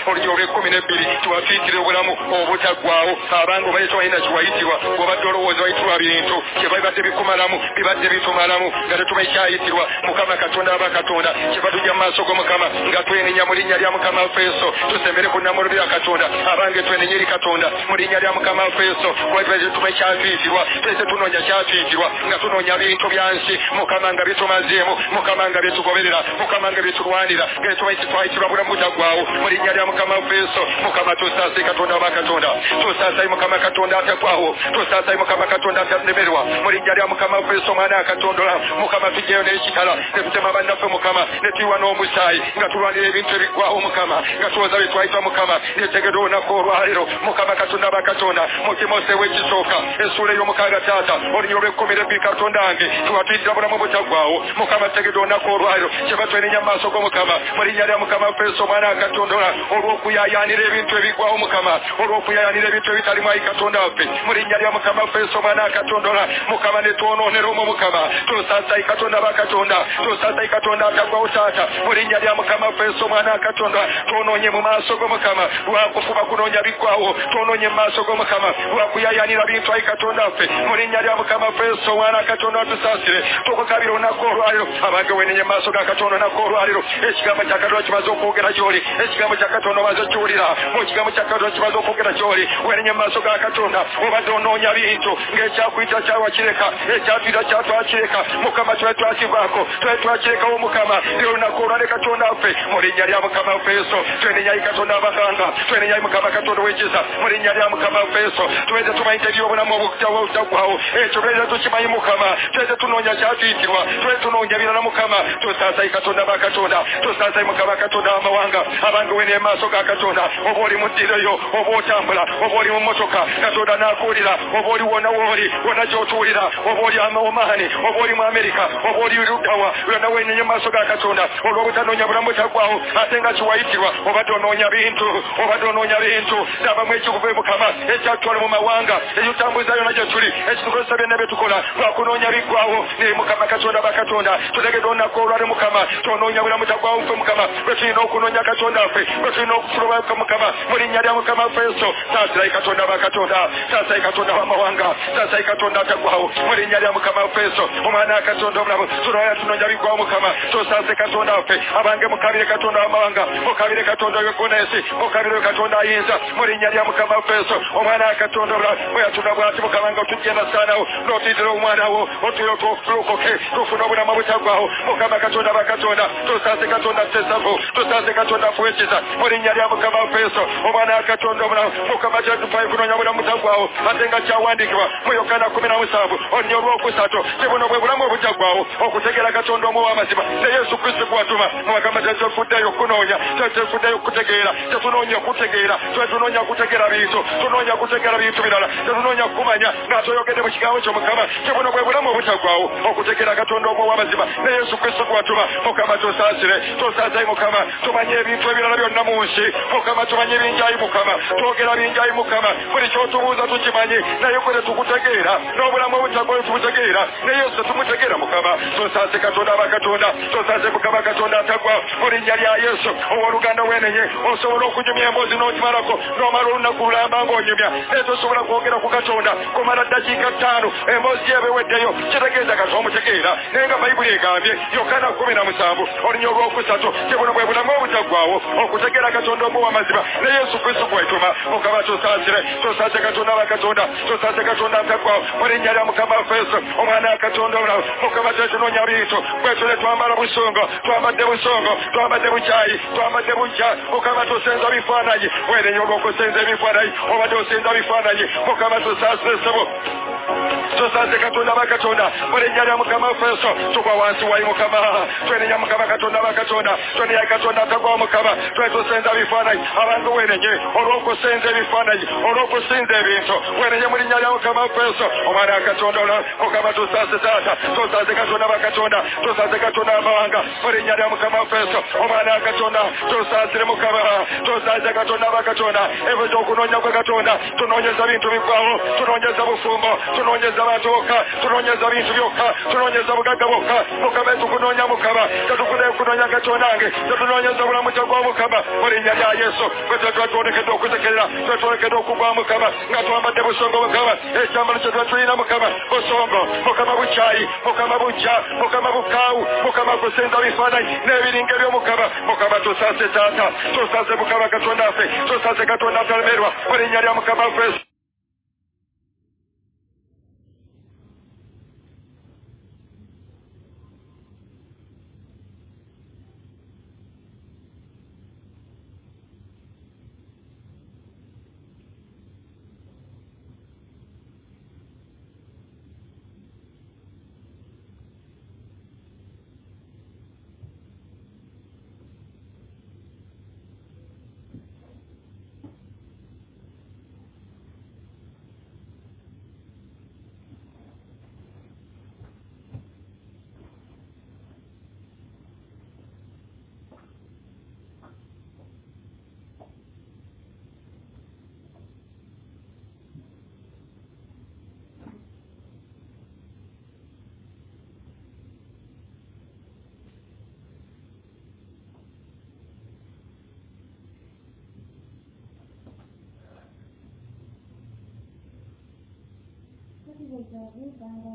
olujo olw'ekkumi n'ebbiri tiwafiitira obulamu obutaggwawo abanga obaye tewalina kiwayitirwa bw'obadde olowooza wayitirwa bintu kyebabadde bikumalamu bibadde bitumalamu nga tetumanyi kyayitirwa mukama katonda aba katonda kyeva tujja mu maaso g'omukama nga twenenya mu linnya lya mukama waffe yesu tusembere ku nnamulu lya katonda abange twenenye eri katonda mu linnya lya mukama waffe yesu kuba tumanyi kyafiitirwa twese tunoonya kyafiitirwa nga tunoonya bintu bya nsi. Mukama nga bitumazeemu mukama nga byetugoberera mukama nga byetulwanira nga tumanyi titwayitirwa bulamu butaggwawo mu linnya lya mukama waffe yesu mukama tusaasaye katonda aba katonda. Tusaasaye mukama katonda ataggwawo tusaasaye mukama katonda atanemerwa mu linnya lya mukama yesu omwana akatondola mukama tujjeyo n'ekitala ne tutema bannaffe mukama. Ne tuyiwa n'omusaayi. Nga tulwanira ebintu ebiggwawo mukama. Nga tuwoza bye twayita mukama. Netegera olunaku olwaleero. Mukama katonda aba katonda. Mu timoseewo ekisooka. Essuula ey'omukaaga taata. Olunya olw'ekkumi lebbiri katonda wange. Tiwatuyitira bulamu butaggwawo mukama tegedde olunaku olwaleero. Kyeba twenenya mu maaso g'omukama mu linnya lya mukama feeso omwana akatondola olw'okuyayaanira ebintu ebiggwawo mukama. Olw'okuyayaanira ebintu ebitalimu ayi katonda waffe. Mu linnya lya mukama feeso omwana akatondola mukama ne twonoonera omwo mukama. Tosaasayi katonda bakatonda tosaasayi katonda ataggwawo taata. Mu linnya lya mukama feeso omwana akatonda twonoonye mu maaso g'omukama lwakufuba kunoonya biggwawo twonoonye mu maaso g'omukama lwakuyayaanira bintu ayi katonda waffe. Mu linnya lya mukama feeso omwana katonda watusaasire tukukabira olunaku olwaliro. Abange wenenye mu maaso ga katonda olunaku olwaliro. Ekigambo kya katonda kimaze okwogera gyoli ekigambo kya katonda omaze kiwulira mu kigambo kya katonda okwogera gyoli wenenye mu ga katonda obadde onoonya bintu ng'ekyakuyita kyawakireka ekyatwita kyatwakireka mukama twe twakivaako twe twakirekawo mukama. Olunaku olwale katonda waffe mu lya mukama feeso twenenyayi katonda abaganga twenenyayi mukama katonda w'ekiza mu lya mukama feeso tweze tumanyi teri obulamu obutaggwawo ekyo tweze tukimanyi mukama. Tweze tunoonya kyatwitirwa tweze tunoonya birala mukama. Tosaasayi katonda bakatonda tosaasayi mukama katonda w'amawanga abange wene maaso ga katonda oba oli mu ddiroyo oba otambula oba oli mu motoka katonda n'akuwulira oba oli wona wooli wona gy'otuwulira oba oli omaani oba oli mu amerika oba oli luddawa yonna wenenye maaso ga katonda olw'obutanoonya bulamu butaggwawo ate nga kiwayitirwa obadde onoonya bintu obadde onoonya bintu nabamu ekikuva mukama ekyatutwala mu mawanga ekitutambuza yona gye tuli ekitukozesa byonna byetukola lwakunoonya biggwawo naye mukama katonda bakatonda tutegedde olunaku olwale mukama tonoonya bulamu taggwawo ffe mukama. Bwe tulina okunoonya katonda ffe bwe tulina okufuloba mukama mu linnya lya mukama feeso saasirayi katonda bakatonda saasayi katonda w'amawanga saasayi katonda ataggwawo mu linnya lya mukama feeso omwana katonda omulamu tunoonya tunoonya biggwawo mukama tosaase katonda waffe abange mukabire katonda w'amawanga mukabire katonda w'eggona mukabire katonda ayinza mu linnya lya mukama feeso omwana katonda omulamu bwe yatunda bwati mukama nga otugenda saanawo n'otuyitira omwana wo otuyo tulokoke tufune obulamu butaggwawo mukama katonda bakatonda tosaase katonda tesavu tosaase katonda fuwekiza mu linnya mukama feeso omwana katonda omulamu mukama kyetufayo kunoonya bulamu butaggwawo ate nga kyawandiikibwa mu yokana kumi na musanvu olunya olwokusatu tibuno bwe bulamu obutaggwawo okutegeera katonda omu w'amazima ne yesu kristo gwatuma mukama tetufuddeyo okunoonya tetufuddeyo okutegeera tetunoonya okutegeera tetunoonya kutegeera bintu tunoonya kutegeera bintu birala tetunoonya kumanya nga toyogedde mu kigambo kyo mukama tibuno bwe bulamu obutaggwawo okutegeera katonda omu w'amazima ne yesu kristo gwatuma mukama tosaasire tosaasayi mukama tumanye ebintu ebirala byonna mu nsi mukama tumanye binjayi mukama. Twogera binjayi mukama. Buli kyotubuuza tukimanyi naye gwe tetukutegeera n'obulamu obutaggwayo tubutegeera ne yesu tetumutegeera mukama. Tosaase katonda abakatonda tosaase mukama katonda ataggwa mu linnya lya yesu. Owoluganda wenenye osobola okunyumya emboozi n'ogimalako n'omala olunaku lulamba ng'onyumya. Naye tosobola kwogera ku katonda kumala ddakiika ttaano emboozi yebeweddeyo kitegeeza kati omutegeera. Naye nga bayibuli egambye yokana kumi na musanvu olunya olwokusatu tebuno bwe bulamu obutaggwawo okutegeera katonda omu w'amazima ne yesu kristo gwetuma mukama tosaasire tosaase katonda tosaase katonda ataggwawo mu linnya lya mukama feeso omwana wa katonda omulamu mukama tetunoonya bintu bwetu ne twambala busungo twambadde busongo twambadde bukyayi twambadde bujja mukama tosenza bifaananyi wenenye olw'okusenza ebifaananyi obadde osenza bifaananyi mukama tosaasire sebo tosaase katonda bakatonda mu linnya lya mukama feeso tugwa wansi wayi mukama twenenya mukama katonda bakatonda twenenya katonda atagwawo mukama twetusenza bifaananyi abantu wenenye olw'okusenza ebifaananyi olw'okusinza ebintu wenenye mu linnya lya mukama omwana mukama tosaase taata tosaase katonda bakatonda tosaase katonda amawanga mu linnya lya mukama omwana tosaasire mukama tosaase katonda bakatonda kwe katonda tunoonyeza bintu biggwawo tunoonyeza bufumbo tunoonyeza bokka tunoonyeza bintu byokka tunoonyeza bugagga mukama tukunoonya mukama tetunoonyeza bulamu tegw'omukama mu linnya lya yesu bwe tetwatwolekedde okutekerera twetwolekedde okugwa mukama nga twambadde busongo mukama ekyambalo kye tuba tulina mukama busongo mukama bukyayi mukama bujja mukama bukaawu mukama kusinza bifaananyi n'ebiringa ebyomukama mukama tusaase taata tusaase mukama katonda ffe tusaase katonda atalemerwa mu linnya lya mukama ffe Bye.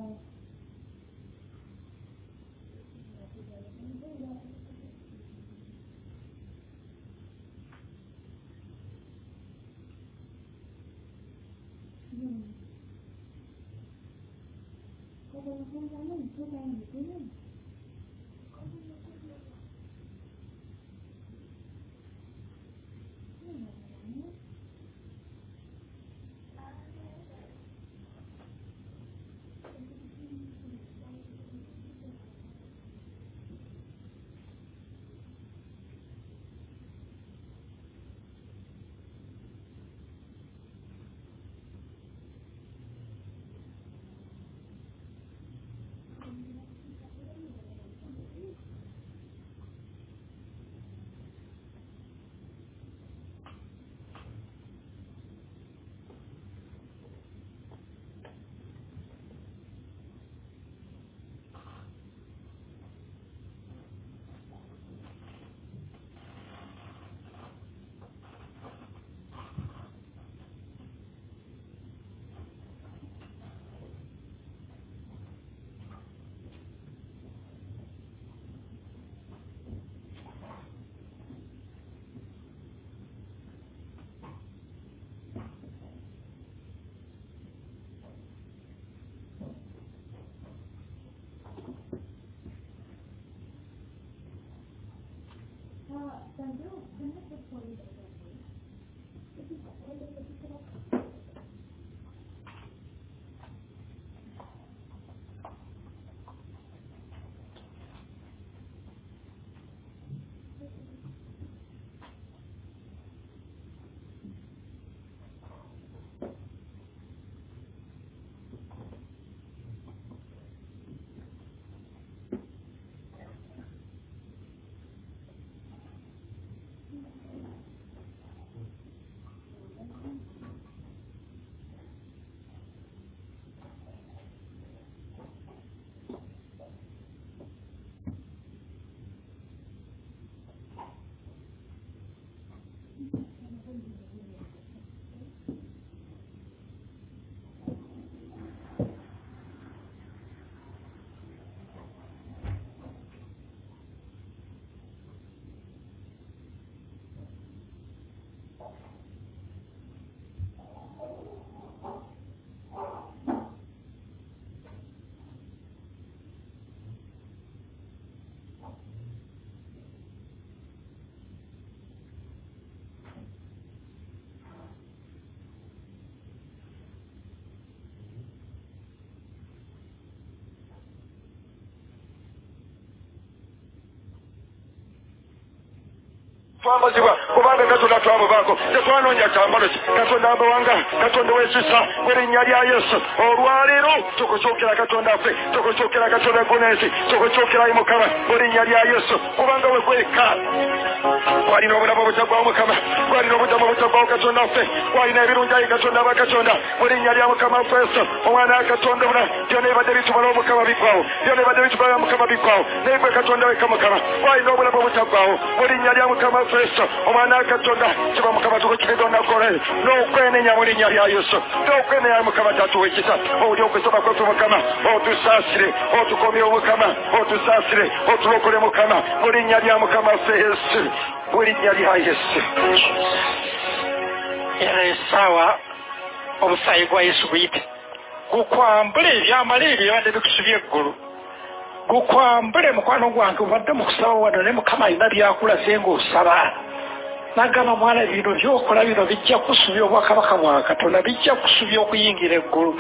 ones twambazibwa kubanga katonda twamubaako tetwanoonya kyambalo ki katonda mbawanga katonda wekisa mu linnya lya yesu. Olwaleero tukukyukira katonda ffe tukukyukira katonda gunensi tukukyukirayo mukama mu linnya lya yesu. Kubanga wegweka walina obulamu obutagwawo mukama walina obutamu obutagwawo katonda ffe walina ebirungi ayi katonda aba katonda. Mu linnya lya mukama feso omwana wa katonda obula byonna ebibadde bitumala omukama biggwawo byonna ebibadde bitumala mukama biggwawo naye gwe katonda weka mukama walina obulamu obutagwawo mu linnya lya mukama feso omwana wa katonda kiba mukama tukukiriza onakole n'okwenenya mu linnya lya yesu n'okwenenya mukama tatuwa ekisa oli okusaba kwaffe mukama otusaasire otukomye omukama otusaasire otulokole mukama mu linnya lya mukama ffe yesu mu linnya lya yesu. Era esaawa omusaayi gwa yesu guyite. Gukwambule ebyamala ebyo ebadde bikusubya eggulu. Gukwambule mukwano gwange obadde mu kusaba wano ne mukama alina byakulaze ng'osaba nagamba mwana bino byokola bino bijja kusubya obwakabaka bwa katonda bijja kusubya okuyingira eggulu.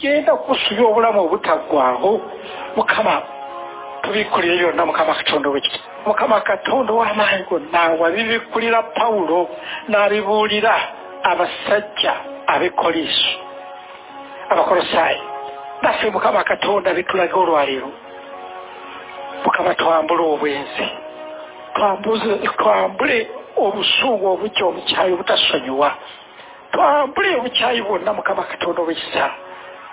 Genda kusubya obulamu obutaggwaho mukama tubikkulire byonna mukama katonda wekiti mukama katonda ow'amaanyi gonna wabibikkulira pawulo n'abibuulira abasajja ab'ekoliiso abakolosaayi naffe mukama katonda bitulage olwaleero mukama twambule obwenzi. Twambule obusungu obujja omukyayi obutasonyiwa. Twambule obukyayi bwonna mukama katonda obwekisa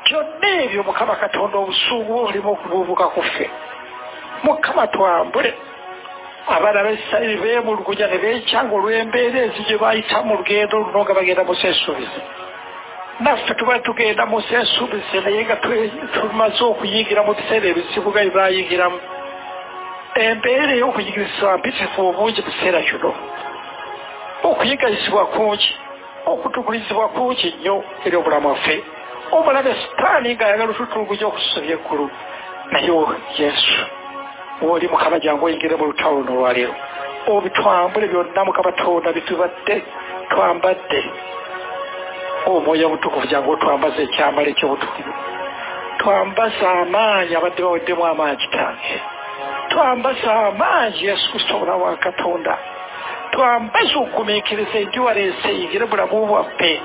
byonna ebyo mukama katonda obusungu olimu okubuubuka ku ffe. Mukama twambule. Abaana b'esirayiri beemulugunya ne beekyanga olw'embeera ezi gye bayita mu lugendo luno nga bagenda mu sensuubizi naffe tuba tugenda mu sensuubizi naye nga tumaze okuyingira mu biseera ebizibu nga byebayingiramu embeera ey'okuyigirizibwa mpisifu obungi mu kiseera kino okuyigalizibwa kungi okutugulizibwa kungi nnyo eri obulamu waffe omulabe sitaani ng'ayagala otutulugunya okusobya eggulu naye yesu oli mukama jangu oyingire mu lutalo luno olwaleero. Obitwambule byonna mukama tonda bitubadde twambadde. Omwoyo omutukuvu jangu otwambaza ekyambalo ekyobutukuvu. Twambaza amaanyi abadde baweddemu amaanyi kitange twambaza amaanyi yesu kristo obulamu wa katonda. Twambaza okugumiikiriza enjuwaleese eyingire bulamu bwaffe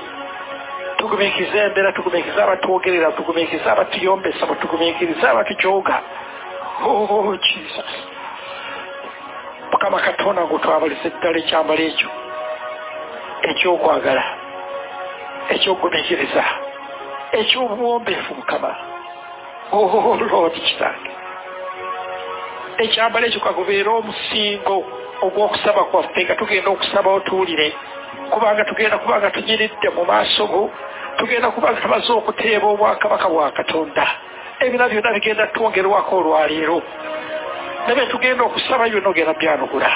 tugumiikirize embeera tugumiikirize abatwogerera tugumiikirize abatuyombesa tugumiikirize abatujoga oh jesus. Mukama katonda ngaotwabaliza eddala ekyambalo ekyo ekyokwagala ekyokugumiikiriza ekyobuwombeefu mukama. Oh lord kitange ekyambalo ekyo kagubeere omusingo ogw'okusaba kwaffe nga tugenda okusaba otuwulire. Kubanga tugenda kubanga tunyiridde mu maaso go tugenda kubanga tumaze okuteeba obwakabaka bwa katonda. Ebina byonna bigenda twongerwako olwaleero. Nabe tugenda okusaba byonna ogenda byanugula.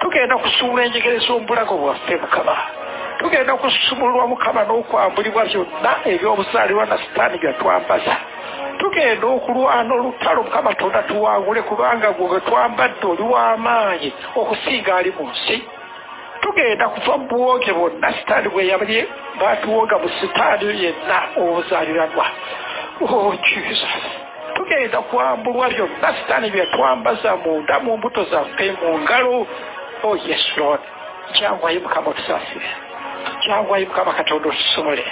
Tugenda kusuula enjegere z'omubulago bwaffe mukama. Tugenda okusumulwa mukama n'okwambulibwa byonna ebyobuzaalirwa na sitaani byatwambaza tugenda okulwana olutalo mukama tonda tuwangule kubanga gwe twambadde oli w'amaanyi okusinga ali mu nsi. Tugenda kuva mu buwonge bwonna sitaani bwe yabye batuwoga mu sitaani yenna obuzaaliranwa oh jesus. Tugenda kwambulwa byonna sitaani byetwambaza munda mu mbuto zaffe mu ngalo. Oh yes lord. Kyangwayo mukama otusaasire. Kyangwayo mukama katonda otusumule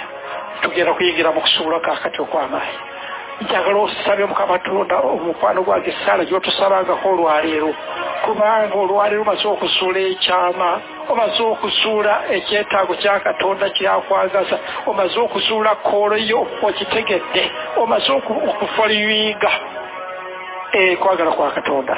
tugenda kuyingira mu kusobola kakati okw'amaanyi njagala osabye mukama tonda omukwano gwange esaala gyotusabangako olwaleero. Kubanga olwaleero omaze okusuula ekyama omaze okusuula ekyetaago kya katonda kyakwagaza omaze okusuula kooloyo okitegedde omaze okufoliwinga kwagala kwa katonda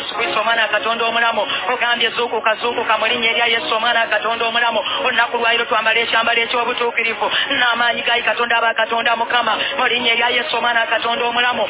yesu kristo omwana katonda omulamu. Ogambye zuukuka zuukuka mu linnya erya yesu omwana katonda omulamu. Olunaku lwaliro twambala ekyambalo ekyobutuukirivu. N'amaanyi gayi katonda aba katonda mukama. Mu linnya erya yesu omwana katonda omulamu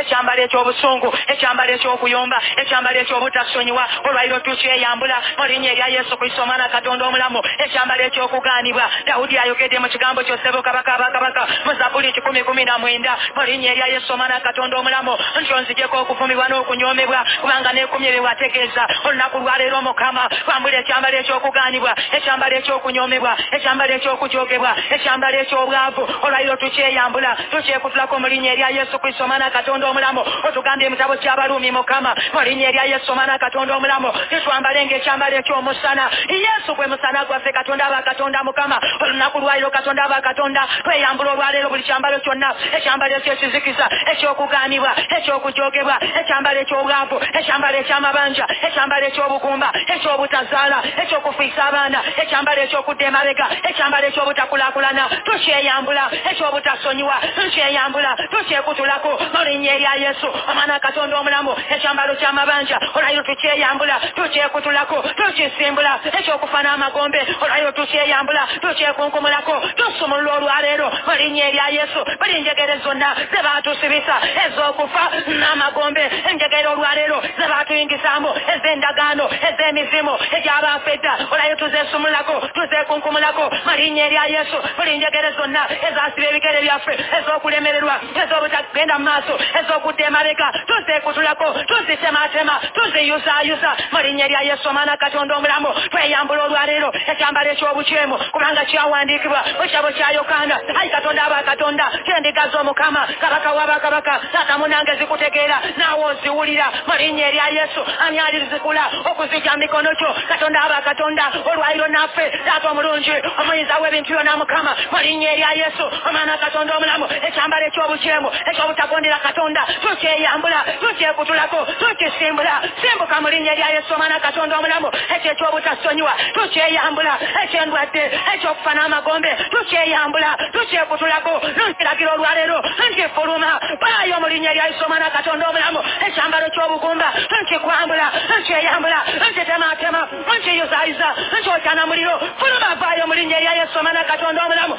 ekyambalo ekyobusungu ekyambalo ekyokuyomba ekyambalo ekyobutasonyiwa olwaliro tukyeyambula mu linnya erya yesu kristo omwana katonda omulamu. Ekyambalo ekyokugaanibwa dawudi ayogedde mu kigambo kyosebo kabaka abakabaka mu zabuli kikumi kumi na mwenda mu linnya erya yesu omwana katonda omulamu. Nti onzijeko okuvumibwa n'okunyomebwa kubanga nekumye bewategeeza olunaku lwaleero mukama wambula ekyambalo ekyokugaanibwa ekyambalo ekyokunyomebwa ekyambalo ekyokujogebwa ekyambalo ekyobwavu. Olwaliro tukyeyambula tukyekutulako mu linnya erya yesu kristo omwana katonda omulamu. Otugambye emitabo ky'abaluumi mukama mu linnya erya yesu omwana katonda omulamu titwambale ngaekyambalo ekyomusana yesu gwe musana gwaffe katonda aba katonda mukama olunaku lwaliro katonda aba katonda. Tweyambula olwaleero buli kyambalo kyonna. Ekyambalo ekyekizikiza ekyokugaanibwa ekyokujogebwa ekyambalo ekyobwavu ekyambalo ekyamabanja ekyambalo ekyobugumba ekyobutazaala ekyokufiisa abaana ekyambalo ekyokudda emabega ekyambalo ekyobutakulakulana tukyeyambula ekyobutasonyiwa tukyeyambula tukyekutulako. mu linnya erya yesu omwana katonda omulamu ekyambalo kyamabanja olwayo tukyeyambula tukyekutulako tukisimbula ekyokufa n'amagombe olwayo tukyeyambula tukyekunkumulako tusumulula olwaleero. Mu linnya erya yesu buli njegere zonna zebatusibisa ez'okufa n'amagombe enjegere olwaleero zebatuyingisaamu ez'endagaano ez'emizimu egyabafedda olwayo tuzesumulako tuzekunkumulako mu linnya erya yesu buli njegere zonna ezasiba ebigere byaffe ez'okulemererwa ez'obutagenda mu maaso ez'okudda emabega tuzekutulako tuzitematema tuziyusaayusa mu linnya erya yesu omwana katonda omulamu tweyambula olwaleero ekyambalo ekyobukyemu kubanga kyawandiikibwa mu kyabo kya yokaana. Ayi katonda aba katonda kyendiga z'omukama kabaka wabakabaka taata munange zikutegeera naawe oziwulira. Mu linnya erya yesu ani alizikula okuzija mikono kyo? Katonda aba katonda olwaliro naffe taata omulungi omuyinza w'ebintu byonna mukama. Mu linnya erya yesu omwana katonda omulamu ekyambalo ekyobukyemu ekyobutagondera katonda tukyeyambula tukyekutulako tukisimbula simbuka mu linnya erya yesu omwana katonda omulamu ekyo ekyobutasonyiwa tukyeyambula ekyendwadde ekyokufa n'amagombe tukyeyambula tukyekutulako nukiragira olwaleero nkifuluma baayo mu linnya erya yesu omwana katonda omulamu ekyambalo ky'obugumba nkikwambula nkyeyambula nkitematema nkiyuzayiza nkyokana muliro fuluma vaayo mu linnya erya yesu omwana katonda omulamu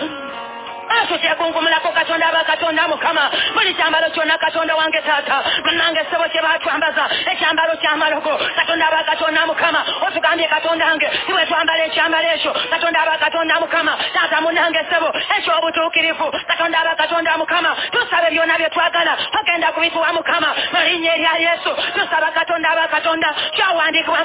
tutekunkumulako katonda aba katonda mukama buli kyambalo kyonna katonda wange taata munange ssebo kye batwambaza ekyambalo katonda aba katonda mukama otugambye ekyambalo ekyo katonda aba katonda mukama taata munange ssebo ekyobutuukirivu katonda aba katonda mukama tusabe mukama mu linnya erya yesu. Tusaba katonda aba katonda.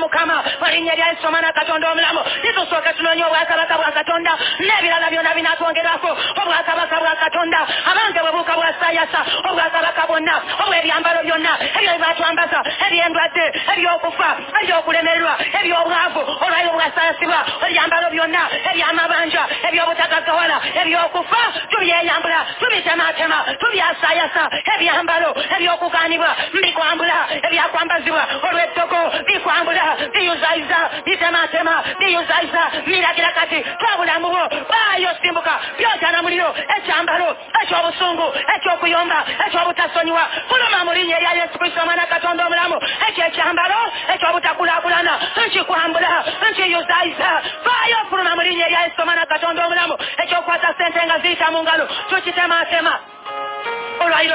Mukama mu linnya erya yesu omwana katonda omulamu nitusooke obwakabaka bwa katonda. N'ebirala binatwongerako obwakabaka bwa katonda abange bwe bwa bwasayasa obwakabaka bwonna obwebyambalo byonna ebyo byebatwambaza ebyendwadde ebyokufa ebyokulemererwa ebyobwavu olwayo bwasayasibwa ebyambalo byonna ebyamabanja ebyobutagagawala ebyokufa tubyeyambula tubitematema tubyasayasa ebyambalo ebyokuganibwa mbikwambula ebyakwambazibwa olw'ettoko bikwambula biyuzayiza bitematema biyuzayiza miragira kati twabulamu bwo baayo simbuka byotana ekyambalo ekyobusungu ekyokuyomba ekyobutasonyiwa fuluma mu linnya erya yesu kristo omwana katonda omulamu. Ekyo ekyambalo ekyobutakulakulana nkikwambula nkiyuzayiza faayo fuluma mu linnya erya yesu omwana katonda omulamu. Ekyokukwata sente nga ziyita mu ngalo tukitematema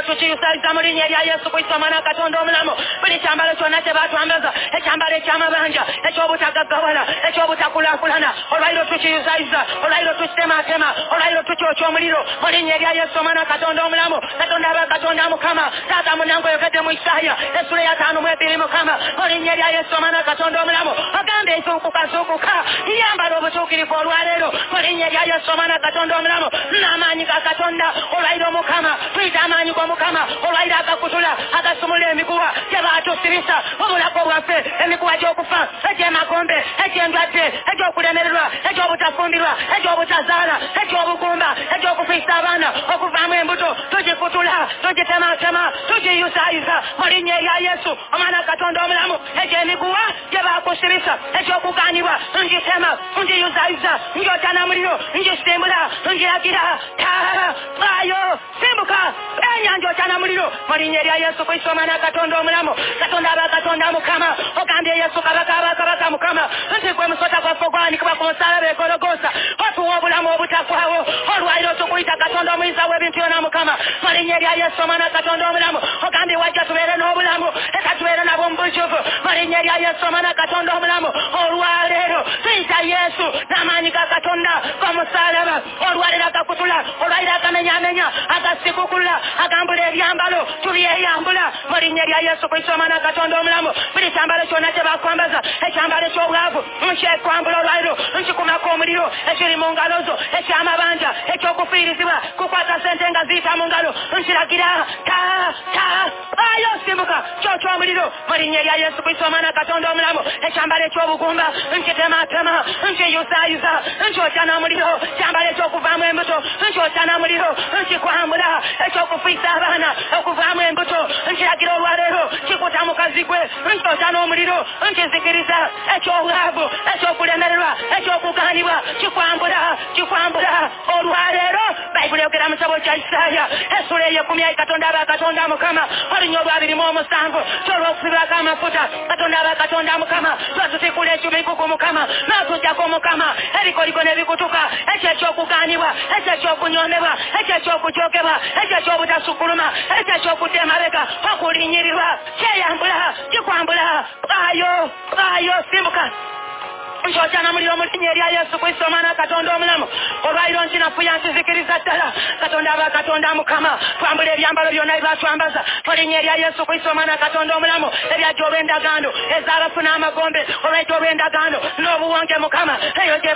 olwaliro tukiyusaliza mu linnya erya yesu kristo omwana katonda omulamu. Buli kyambalo kyonna kye ekyambalo ekyamabanja ekyobutagaggawala ekyobutakulakulana olwaliro tukiyusaliza olwaliro tukitematema olwaliro tukyokya omuliro. Mu erya yesu omwana katonda omulamu. Katonda aba katonda mukama. Taata mu isaaya esula mu ebiri mukama. Erya yesu katonda omulamu. Obutuukirivu olwaleero. Erya yesu katonda omulamu. N'amaanyi ga katonda mukama. Tuyita amaanyi g'omukama olwaliro agakutula agasumula emiguwa gyebatusibisa obulako bwaffe emiguwa gy'okufa egy'emagombe egy'endwadde egy'okulemererwa egy'obutafumbirwa egy'obutazaala egy'obugumba egy'okufiisa abaana okuvaamu embuto tugikutula tugitematema tugiyusayiza mu linnya erya yesu omwana katonda omulamu egy'emiguwa gyebakusibisa ekyokuganibwa ngitema ngiyusayiza ngyotana muliro ngisimbula ngiragira taala baayo simbuka enyanja otyana muliro mu linnya erya yesu kristo omwana katonda omulamu katonda aba katonda mukama ogambye yesu kabaka abakabaka mukama nti gwe musota gwaffe ogwanikibwa ku musalaba egologosa otuwa obulamu obutakwawo olwaliro tukuyita katonda okuyitawo ebintu byona mukama mu linnya erya yesu omwana katonda omulamu ogambye wajja tubeere n'obulamu eka tubeere nabwo mu bujuvu mu linnya erya yesu omwana katonda omulamu olwaleero tuyita yesu n'amaanyi ga katonda g'omusalaba olwaliro agakutula olwaliro agamenyamenya agasikukula agambula ebyambalo tubyeyambula mu erya yesu kristo omwana katonda omulamu buli kyambalo kyonna kye ekyambalo eky'obwavu nkyekwambula olwaliro nkikumako omuliro ekiri mu ngalo zo ekyamabanja ekyokufiirizibwa kukwata sente nga ziyita mu ngalo nkiragira ta ta ayo simbuka kyokyomuliro mu erya yesu kristo omwana katonda omulamu ekyambalo eky'obugumba nkitematema nkiyuzayuza nkyokya n'omuliro kyambalo ekyokuvaamu embuto nkyokya n'omuliro nkikwambula ekyokufiisa abaana okuvaamu embuto nkiragira olwaleero kikuta mukazi gwe n'omuliro nkizikiriza ekyobwavu ekyokulemererwa ekyokuganibwa kikwambula kikwambula. Olwaleero bayibuli yogera kya isaaya esula eyekumi ayi katonda mukama olunya olwabirimu omusanvu kyolwokufibwako amafuta katonda mukama lwatutikula mukama ebikoliko n'ebikutuka ekyo ekyokuganibwa ekyo ekyo ekyo ekyobutasukuluma ekyo ekyokudda emabega okulinyirirwa kyeyambula kikwambula ayo ayo simbuka nkyokya muliro mu linnya erya yesu kristo omwana katonda omulamu. Olwaliro nkinafuya nkizikiriza ddala. Katonda aba katonda mukama. Twambula ebyambalo byonna byebatwambaza mu linnya erya yesu kristo omwana katonda omulamu. Ebyajja olw'endagaano ez'abafu n'amagombe olwajja olw'endagaano n'obuwonge mukama. Eyo gye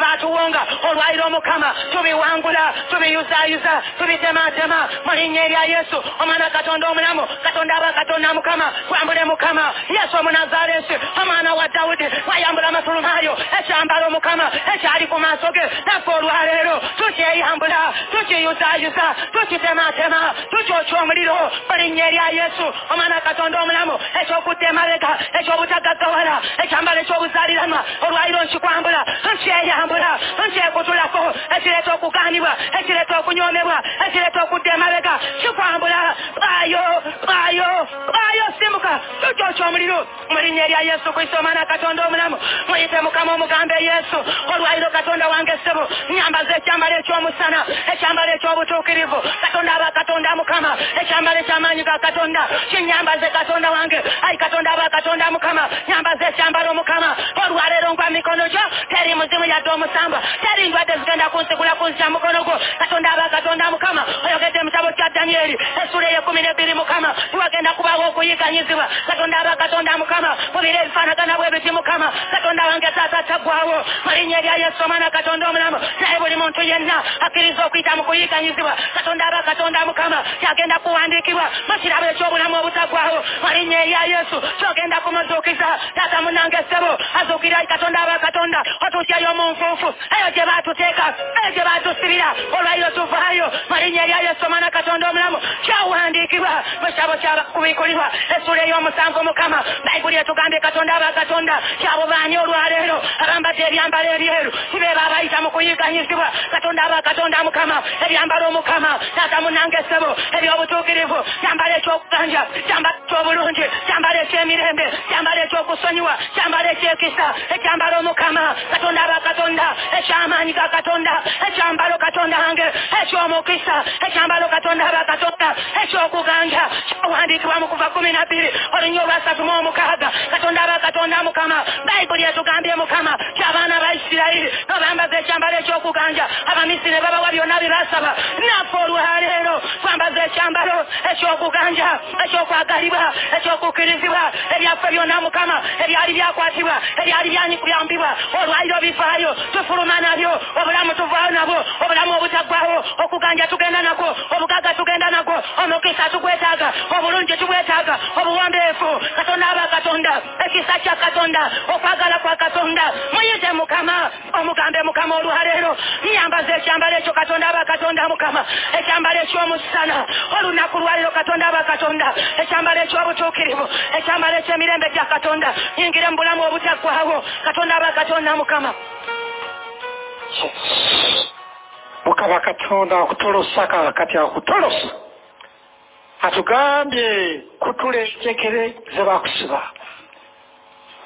mukama. Tubiwangula tubiyuzayuza tubitematema. Erya yesu omwana katonda omulamu. Katonda aba katonda mukama. Twambule mukama. Yesu omwana wa dawudi. Wayambula ekyambalo mukama ekyali ku maaso ge. Naffe olwaleero tukyeyambula tukiyuzayuza tukitematema tukyokya omuliro. Mu linnya erya yesu omwana katonda omulamu ekyokudda emabega ekyobutagaggawala ekyambalo ekyobuzaaliranwa olwaliro nkikwambula nkyeyambula nkyekutulako ekireeta okuganibwa ekireeta okunyomebwa ekireeta okudda emabega. Kikwambula ayo ayo ayo simuka tukyokya omuliro. Mu linnya erya yesu kristo omwana katonda omulamu muyite mukama omugambe yesu olwaliro katonda wange ssebo nyambaza ekyambalo ekyomusana ekyambalo ekyobutuukirivu. Katonda aba katonda mukama ekyambalo ekyamaanyi ga katonda. Kinyambaze katonda wange ayi katonda aba katonda mukama nyambaza ekyambalo mukama. Olwaleero ngwa mikono gyo teri muzimu yadde omusamba teri ndwadde zigenda kunsigula kunzya mukono gwo. Katonda aba katonda mukama oyogedde mu kitabo kya daniyeri esula eyekumi nebiri mukama tiwagenda kubaawo okuyiganyizibwa. Katonda aba katonda mukama mubire ebifaanagana bwebiti mukama. Katonda wange taata taggwawo mu linnya erya yesu omwana katonda omulamu. Naye buli muntu yenna akkiriza okuyita mu kuyiganyizibwa katonda aba katonda mukama. Kyagenda kuwandiikibwa. Mu kirabo ekyobulamu obutaggwawo mu linnya erya yesu. Kyogenda kumuzuukiza. Taata munange ssebo azuukira katonda aba katonda. Otuutyayo mu nfuufu. Eyo gye baatuteeka. Eyo gye baatusibira olwaliro tuvaayo mu linnya erya yesu omwana katonda omulamu. Kyawandiikibwa. Mu kitabo kyakubikulibwa esula ey'omusanvu mukama. Bayibuli etugambye katonda aba katonda. Kyabubaani olwaleero abambadde ebyambalo ebyeru. Tibeeba abayita mu kuyiganyizibwa. Katonda aba katonda mukama. Ebyambalo omukama taata munange ssebo ebyobutuukirivu. Kyambalo ekyokuganja. Kyambalo ekyobulungi. Kyambalo ekyemirembe. Kyambalo ekyokusonyiwa. Kyambalo ekyekisa. Ekyambalo omukama katonda aba katonda. Ekyamaanyi ga katonda. Ekyambalo katonda wange ekyomukisa. Ekyambalo katonda aba katonda. Ekyokuganja. Kyawandiikibwa mu kuva kumi na bbiri. Olunya olwasatu mu omukaaga katonda aba katonda mukama. Bayibuli etugambye mukama kyabaana ba isirayiri nobambaza ekyambalo ekyokuganja abamisiri ne babawa byonna bye basaba. Naffe olwaleero twambaza ekyambalo ekyokuganja ekyokwagalibwa ekyokukkirizibwa ebyaffe byonna mukama ebyali byakwatibwa ebyali byanyambibwa olwaliro bifaayo tufuluma nabyo obulamu tuvaayo nabwo obulamu obutaggwawo okuganja tugenda nagwo obugaga tugenda nagwo omukisa tugwetaaga obulungi tubwetaaga obuwombeefu katonda aba katonda ekisa kya katonda okwagala kwa katonda muyite mukama omugambe mukama olwaleero nyambaza ekyambalo ekyo katonda aba katonda mukama. Ekyambalo ekyomusana olunaku lwaliro katonda aba katonda. Ekyambalo ekyobutuukirivu ekyambalo ekyemirembe gya katonda. Yingire mu bulamu obutaggwawo katonda aba katonda mukama. Mukama katonda akutolosa kakati akutolosa atugambye kutulekekere ze bakusiba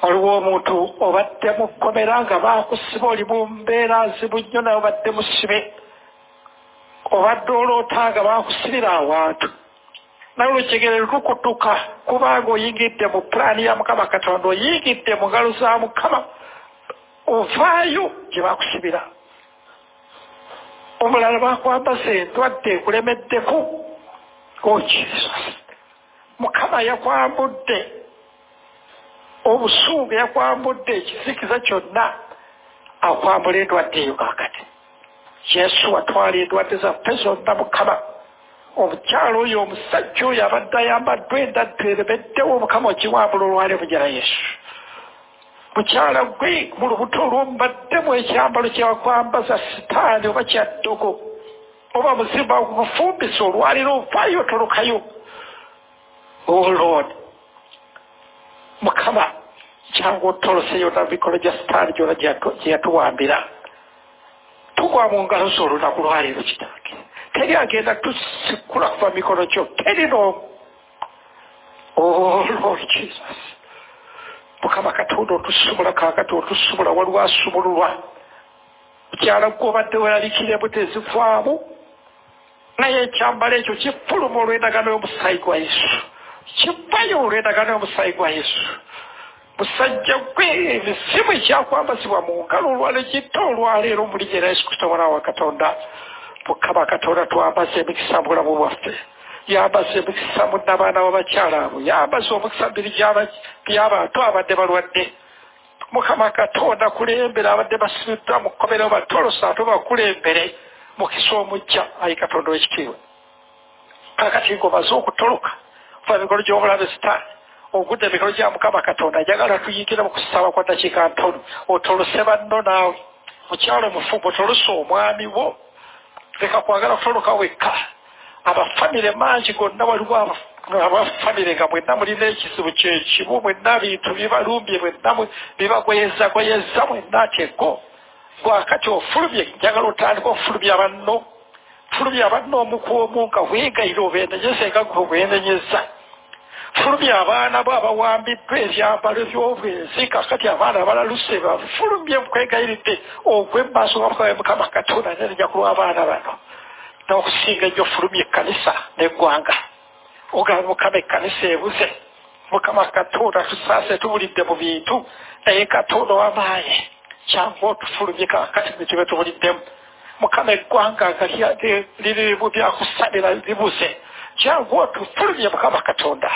waliwo omuntu obadde mu kkomera nga bakusiba oli mu mbeera nzibu nnyo naye obadde musibe. Obadde olootanga bakusibira awantu. Naye olukegere lukukutuka kubanga oyingidde mu pulaani ya mukama katonda oyingidde mu ngalo za mukama ovaayo gye bakusibira omulala bakwambaza endwadde ekulemeddeko. Oh jesus. Mukama yakwambudde obusungu yakwambudde ekizikiza kyonna akwambula endwadde eyo kakati yesu watwala endwadde zaffe zonna mukama. Omukyalo oyo omusajja oyo abadde ayambaddwa endadde eremeddewo omukama okiwambula olwali mujala yesu. Mukyala gwe mu lubuto olwomubaddemu ekyambalo kyewakwambaza sitaani oba kyaddogo oba muzimba gufumbisa olwaliro ovaayo otolokayo. Oh lord mukama kyanga otoloseyo na mikolo gya sitaani gyona gye yatuwambira. Tugwa mu ngalo zo olunaku lwaleero kitange teri agenda tusikula kuva mikono gyo teri n'omu oh lord jesus. Mukama katonda otusumula kakati otusumula waliwo asumululwa mukyala gwe obadde weralikiremu tezivaamu naye ekyambalo ekyo kifuluma olw'endagano y'omusaayi gwa yesu kivayo olw'endagano y'omusaayi gwa yesu musajja gwe emisimu ekyakwambazibwa mu ngalo olwalo gitta olwaleero omulinyera yesu kristo mwana wa katonda mukama katonda twambaza emikisa mu bulamu bwaffe yambaza emikisa mu nabaana b'abakyala abo yambaza omukisa mbiri by'abantu abadde balwadde mukama katonda kulembera abadde basibiddwa mu kkomero batolosa ate bakulembere mukisa omujja ayi katonda w'ekitiibwa kakati ngomaze okutoloka kuva mikolo gy'obulabe sitaani ogudde emikolo gya mukama katonda. Njagala tuyingire mu kusaba kwa dakiika ntono. Otolose banno naawe mukyalo mufumbo otolose omwami wo. Leka kwagala kutoloka wekka. Abafamire mangi gonna waliwo abafamire nga mwenna mulina ekizibu kyekibu mwenna bintu bibalumbye mwenna bibagweza gweyeza mwenna atyego gwakati ofulumye njagala otandika ofulumya banno fulumya banno omukwomu nga wegayira obendenyeza nga gwe obwendenyeza fulumya abaana bo abawambiddwa ebyambalo by'obwenzi kakati abaana abalaluse bafulumye kwegayiridde ogwe mu maaso ga mukama katonda nenenya ku lw'abaana bano. N'okusinga ennyo fulumya ekkanisa n'eggwanga. Ogamba mukama ekkanisa ebuze mukama katonda tusaase tubulidde mu bintu naye katonda w'amaanyi kyangu otufulumye kakati nekyobe tubuliddemu mukama eggwanga nga lirimu byakusalira libuze. Kyangu otufulumye mukama katonda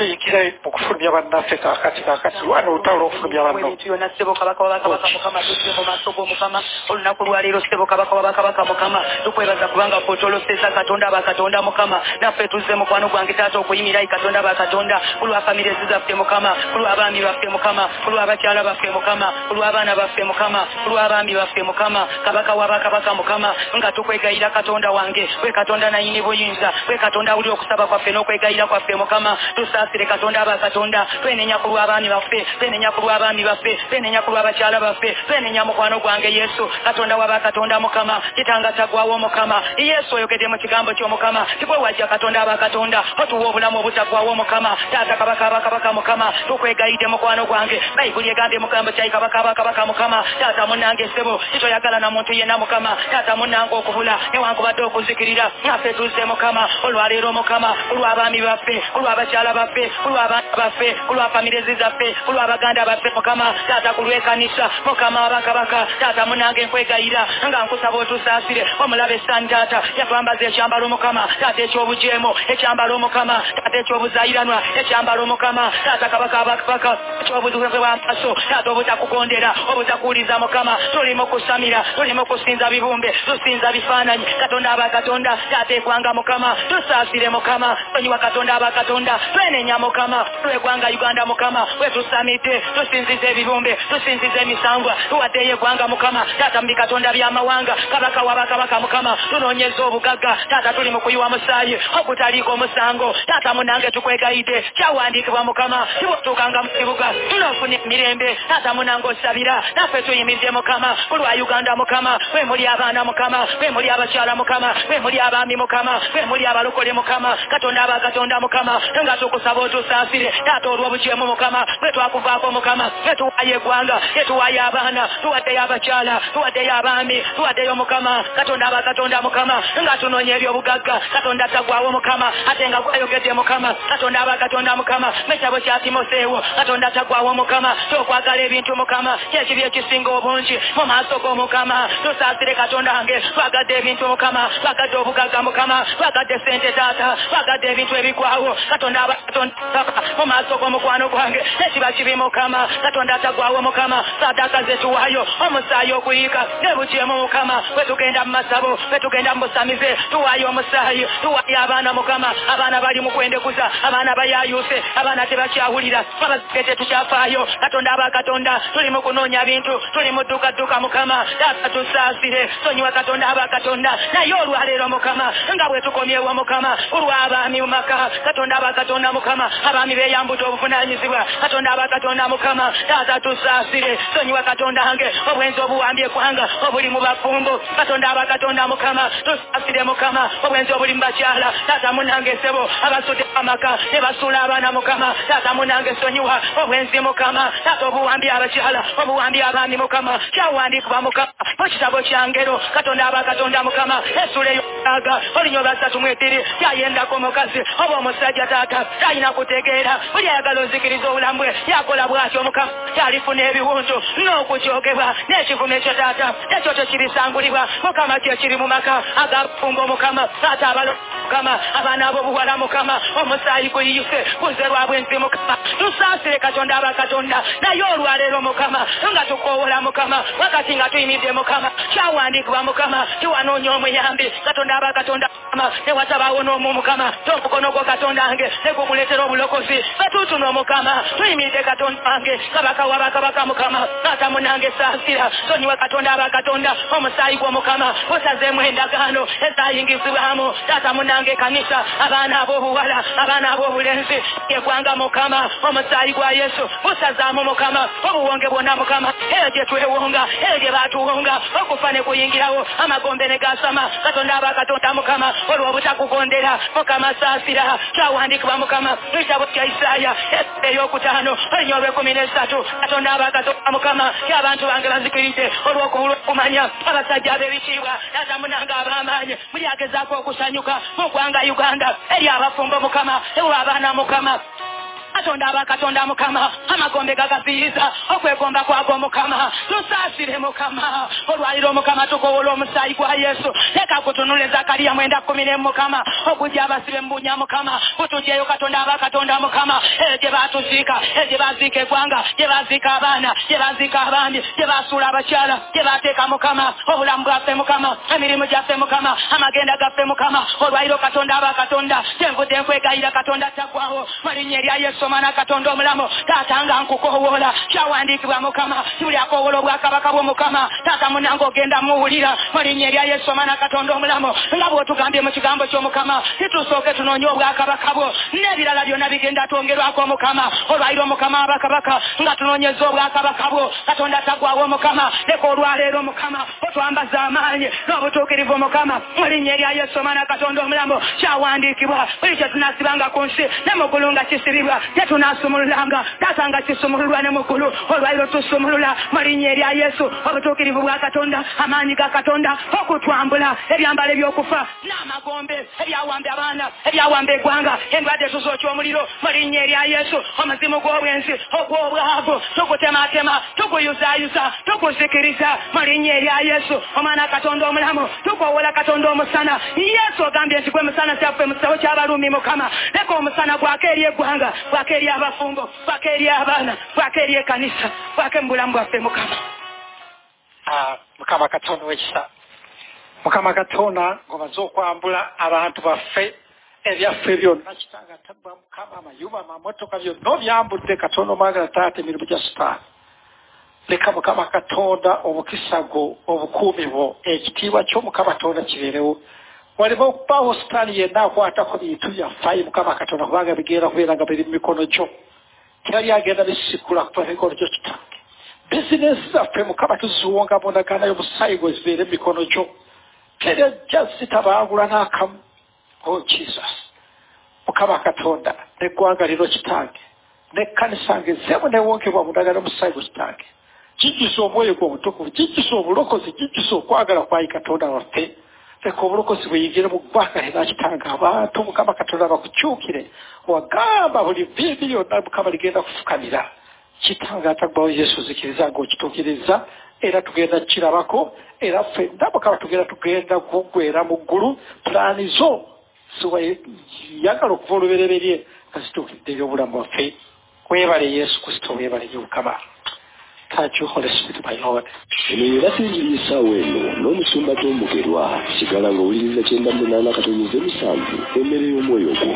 tuyigire mu kufulumya bannaffe kakati kakati lwana olutalo lw'okufulumya banno ebintu byonna ssebo kabaka wabakabaka mukama tuzze mu maaso g'omukama olunaku lwaleero ssebo kabaka wabakabaka mukama tukwebaza kubanga fe otolosesa katonda abakatonda mukama naffe tuzze mukwano gwange taata okuyimirayi katonda abakatonda ku lwa famirezi zaffe mukama ku lw'abaami baffe mukama ku lw'abakyala baffe mukama ku lw'abaana baffe mukama ku lw'abaami baffe mukama kabaka wabakabaka mukama nga tukwegayira katonda wange we katonda nayini buyinza we katonda awulira okusaba kwaffe n'okwegayira kwaffe mukama tusaasire katonda abakatonda twenenya ku lw'abaami baffe twenenya ku lw'abaami baffe twenenya ku lw'abakyala baffe twenenya mukwano gwange yesu. Katonda wabakatonda mukama kitanga tagwawo mukama. Yesu oyogedde mu kigambo ky'omukama tibwe wajja katonda abakatonda otuwa obulamu obutagwawo mukama. Taata kabaka abakabaka mukama tukwegayidde mukwano gwange. Bayibuli egambye mugambo kyayi kabaka abakabaka mukama. Taata munnange ssebo titoyagala na muntu yenna mukama. Taata munnange okubula newankubadde okuzikirira naffe tuzze mukama. Olwaleero mukama olw'abaami baffe olw'abakyala baffe olw'abaana baffe olw'afamirezi zaffe olw'abaganda baffe mukama taata ku lw'ekanisa mukama abakabaka taata munange nkwegayira nga nkusaba otusaasire omulaba essanyi taata yatwambaza ekyambalo mukama taata ekyobujeemo ekyambalo mukama taata ekyobuzayiranwa ekyambalo mukama taata kabaka abakabaka ekyobuzibu bwamaaso taata obutakugondera obutakuwuliza mukama tulimu kusamira tulimu kusinza bibumbe tusinza bifaananyi katonda abakatonda taata eggwanga mukama tusaasire mukama sonyiwa katonda abakatonda twenenya mukama. Lw'eggwanga uganda mukama. Wetusamidde tusinziza ebibumbe tusinziza emisangwa. Tuwaddeyo eggwanga mukama. Taata mubi katonda byamawanga kabaka wabakabaka mukama. Tunoonyeza obugagga. Taata tuli mu kuyiwa musaayi ogutaliiko omusango taata munange tukwegayidde kyawandiikibwa mukama. Tibotuukanga mu kibuga. Tunofuna emirembe. Taata munange osabira. Naffe tuyimiridde mukama. Ku lwa uganda mukama. We muli abaana mukama. We muli abakyala mukama. We muli abaami mukama. We muli abalokole mukama. Katonda abakatonda mukama. Nga tukusa tusaba otusaasire taata olw'obukyemu mukama bwe twakuvaako mukama ne tuwayo eggwanga ne tuwayo abaana tuwaddeyo abakyala tuwaddeyo abaami tuwaddeyo mukama katonda aba katonda mukama nga tunoonya ebyobugagga katonda tagwawo mukama ate nga gwayogedde mukama katonda aba katonda mukama mekyabo kya timoseewo katonda tagwawo mukama tokwagala ebintu mukama kyekibi ekisinga obungi mu maaso g'omukama tusaasire katonda wange twagadde ebintu mukama twagadde obugagga mukama twagadde sente taata twagadde ebintu ebigwawo katonda aba katonda mu maaso g'omukwano gwange nekiba kibi mukama katonda atagwawo mukama sadaka zetuwayo omusaayi okuyiika ne bukyemu mukama bwe tugenda mu masabo bwe tugenda mu busamize tuwayo omusaayi tuwayo abaana mukama abaana bali mu kwendekuza abaana bayayuse abaana tebakyawulira abazike tetukyafaayo katonda aba katonda tuli mu kunoonya bintu tuli mu ddukadduka mukama taata tusaasire sonyiwa katonda aba katonda naye olwaleero mukama nga bwe tukomyewo mukama olw'abaami mu maka katonda aba katonda mukama abaami beeyambudde obuvunanyizibwa katonda aba katonda mukama taata tusaasire sonyiwa katonda wange obwenzi obuwambye eggwanga obuli mu bafumbo katonda aba katonda mukama tusaasire mukama obwenzi obuli mu bakyala taata munange sebo abasudde amaka ne basuula abaana mukama taata munange sonyiwa obwenzi mukama taata obuwambye abakyala obuwambye abaami mukama kyawandiikibwa mukama mu kitabo kyangero katonda aba katonda mukama esula eyokaaga olinyo basatu mwetiri yayendako mukazi oba omusajja taata talina kutegeera buli ayagala ozikiriza obulamu bwe yakola bwatyo mukama kyalifuna ebiwundu n'okukyogebwa n'ekivume ekyo taata ekyo tekirisangulibwa mukama kyekiri mu maka agafumba omukama taata abalo mukama abaana ab'obuwala mukama omusaayi guyiyuse kuze lwabwenzi mukama tusaasire katonda aba katonda naye olwaleero mukama nga tukoowola mukama wakati nga tuyimiridde mukama kyawandiikibwa mukama tiwanoonya omuyambi katonda aba katonda mukama newatabaawo n'omu mukama tomukono gwo katonda wange negumuleetera obulokozi batuutuna omukama tuyimiridde katonda wange. Kabaka wa bakabaka mukama. Taata munange saasira. Sonyiwa katonda aba katonda. Omusaayi gw'omukama osazeemu endagaano ezayingizibwamu taata munange kanisa. Abaana ab'obuwala. Abaana ab'obulenzi. Eggwanga mukama. Omusaayi gwa yesu. Busazaamu mukama. Obuwonge bwonna mukama. Eyo gye twewonga eyo gye baatuwonga okufa ne kuyingirawo. Amagombe ne gasama. Katonda aba katonda mukama. Olw'obutakugondera mukama saasira. Kyawandiikibwa mukama mu kitabo kya isaaya eyokutaano erinnya olw'ekumi n'esatu katonda aba katonda mukama ky'abantu bange bazikiridde olw'okubulwa okumanya abasajja ab'ebitiibwa taata munanga ab'amaanyi muli agezaako okusanyuka mu ggwanga uganda eri abafumbo mukama ewa abaana mukama katonda aba katonda mukama. Amagombe gagaziyiza. Okwegomba kwago mukama. Tusaasire mukama. Olwaliro mukama tukowola omusaayi gwa yesu. Leka kutunule zakariya mwenda kumi ne mukama. Okujja abasibe mubunya mukama. Kutugyeyo katonda aba katonda mukama. Eyo gye batuziika. Eyo gye baziika eggwanga. Gye baziika abaana. Gye baziika abandi gye basuula abakyala. Gye bateeka mukama. Obulamu bwaffe mukama. Emirimu gyaffe mukama. Amagenda gaffe mukama. Olwaliro katonda aba katonda. Kyenvudde nkwegayira katonda taggwawo mu linnya erya yesu omwana katonda omulamu taata nga nkukowoola kyawandiikibwa mukama tibuli akowoola obwakabaka bw'omukama taata munange ogenda muwulira mu linnya erya yesu omwana katonda omulamu nga bw'otugambye mu kigambo ky'omukama titusooke tunoonye obwakabaka bwo. N'ebirala byonna bigenda twongerwako omukama olwaliro omukama abakabaka nga tunoonyeza obwakabaka bwo. Katonda taggwawo omukama leka olwaleero omukama otwambaza amaanyi n'obutuukirivu omukama mu linnya erya yesu omwana katonda omulamu kyawandiikibwa buli kye tunasibanga ku nsi ne muggulu nga kisibibwa tetunasumululanga taata nga kisumululwa ne muggulu olwaliro tusumulula mu linnya erya yesu. Obutuukirivu bwa katonda amaanyi ga katonda okutwambula ebyambalo ebyokufa. N'amagombe ebyawamba abaana ebyawamba eggwanga endwadde tuzookya omuliro mu linnya erya yesu. Omuzimu gw'obwenzi ogw'obwavu tugutematema tuguyuzaayuza tuguzikiriza mu linnya erya yesu. Omwana katonda omulamu tukowola katonda omusana. Yesu ogambye nti gwe musana kyaffe mu kitabo ky'abalumi mukama. Leka omusana gwako eri eggwanga gwako eri abafumbo gwako eri abaana gwako eri ekanisa gwake mu bulamu bwaffe mukama. Ah, mukama katonda wekisa mukama katonda ngomaze okwambula abantu baffe ebyaffe byonna kitanga tabba mukama amayumba amamotoka byonna obyambudde katonda omwagala taata emirimu gya sitaani leka mukama katonda obukisa gwo obukuumi bwo ekitiibwa ky'omukama katonda kibeerewo waleme okubaawo sitaani yenna akwatako bintu byaffe mukama katonda kubanga bigenda kubeera nga biri mu mikono gyo teri agenda bisikula kuva mikono gyo kitange bizinesi zaffe mukama tuziwonga mu ndagaano y'omusaayi gwe zibeere mu mikono gyo teri ajja zitabangula n'akamu o jesus mukama katonda neggwanga lino kitange nekkanisa ngezemu newokebwa mudagala omusaayi gwe kitange kijjusa omwoyo gwe omutukuvu kijjusa obulokozi kijjusa okwagala kwayi katonda waffe leka obulokozi bweyingire mu ggwanga lina kitanga abantu mukama katonda bakukyukire wagamba buli vivi lyonna mukama ligenda kufukamira kitanga atagbawo yesu zikiriza ngaokituukiriza era tugenda kukirabako era ffenna mukama tugenda tugenda kuggwera mu ggulu pulaani zo ziwayagala okuva olubereberye nga zituukiridde ebyobulamu bwaffe webale yesu kristo webale yomukama You, Holy Spirit, my Lord. eno era sinjiri essaawa eno n'omusumba tombugerwa sigala ng'owuliriza kyenda munaana katonyeze musanvu emmere y'omwoyo gwo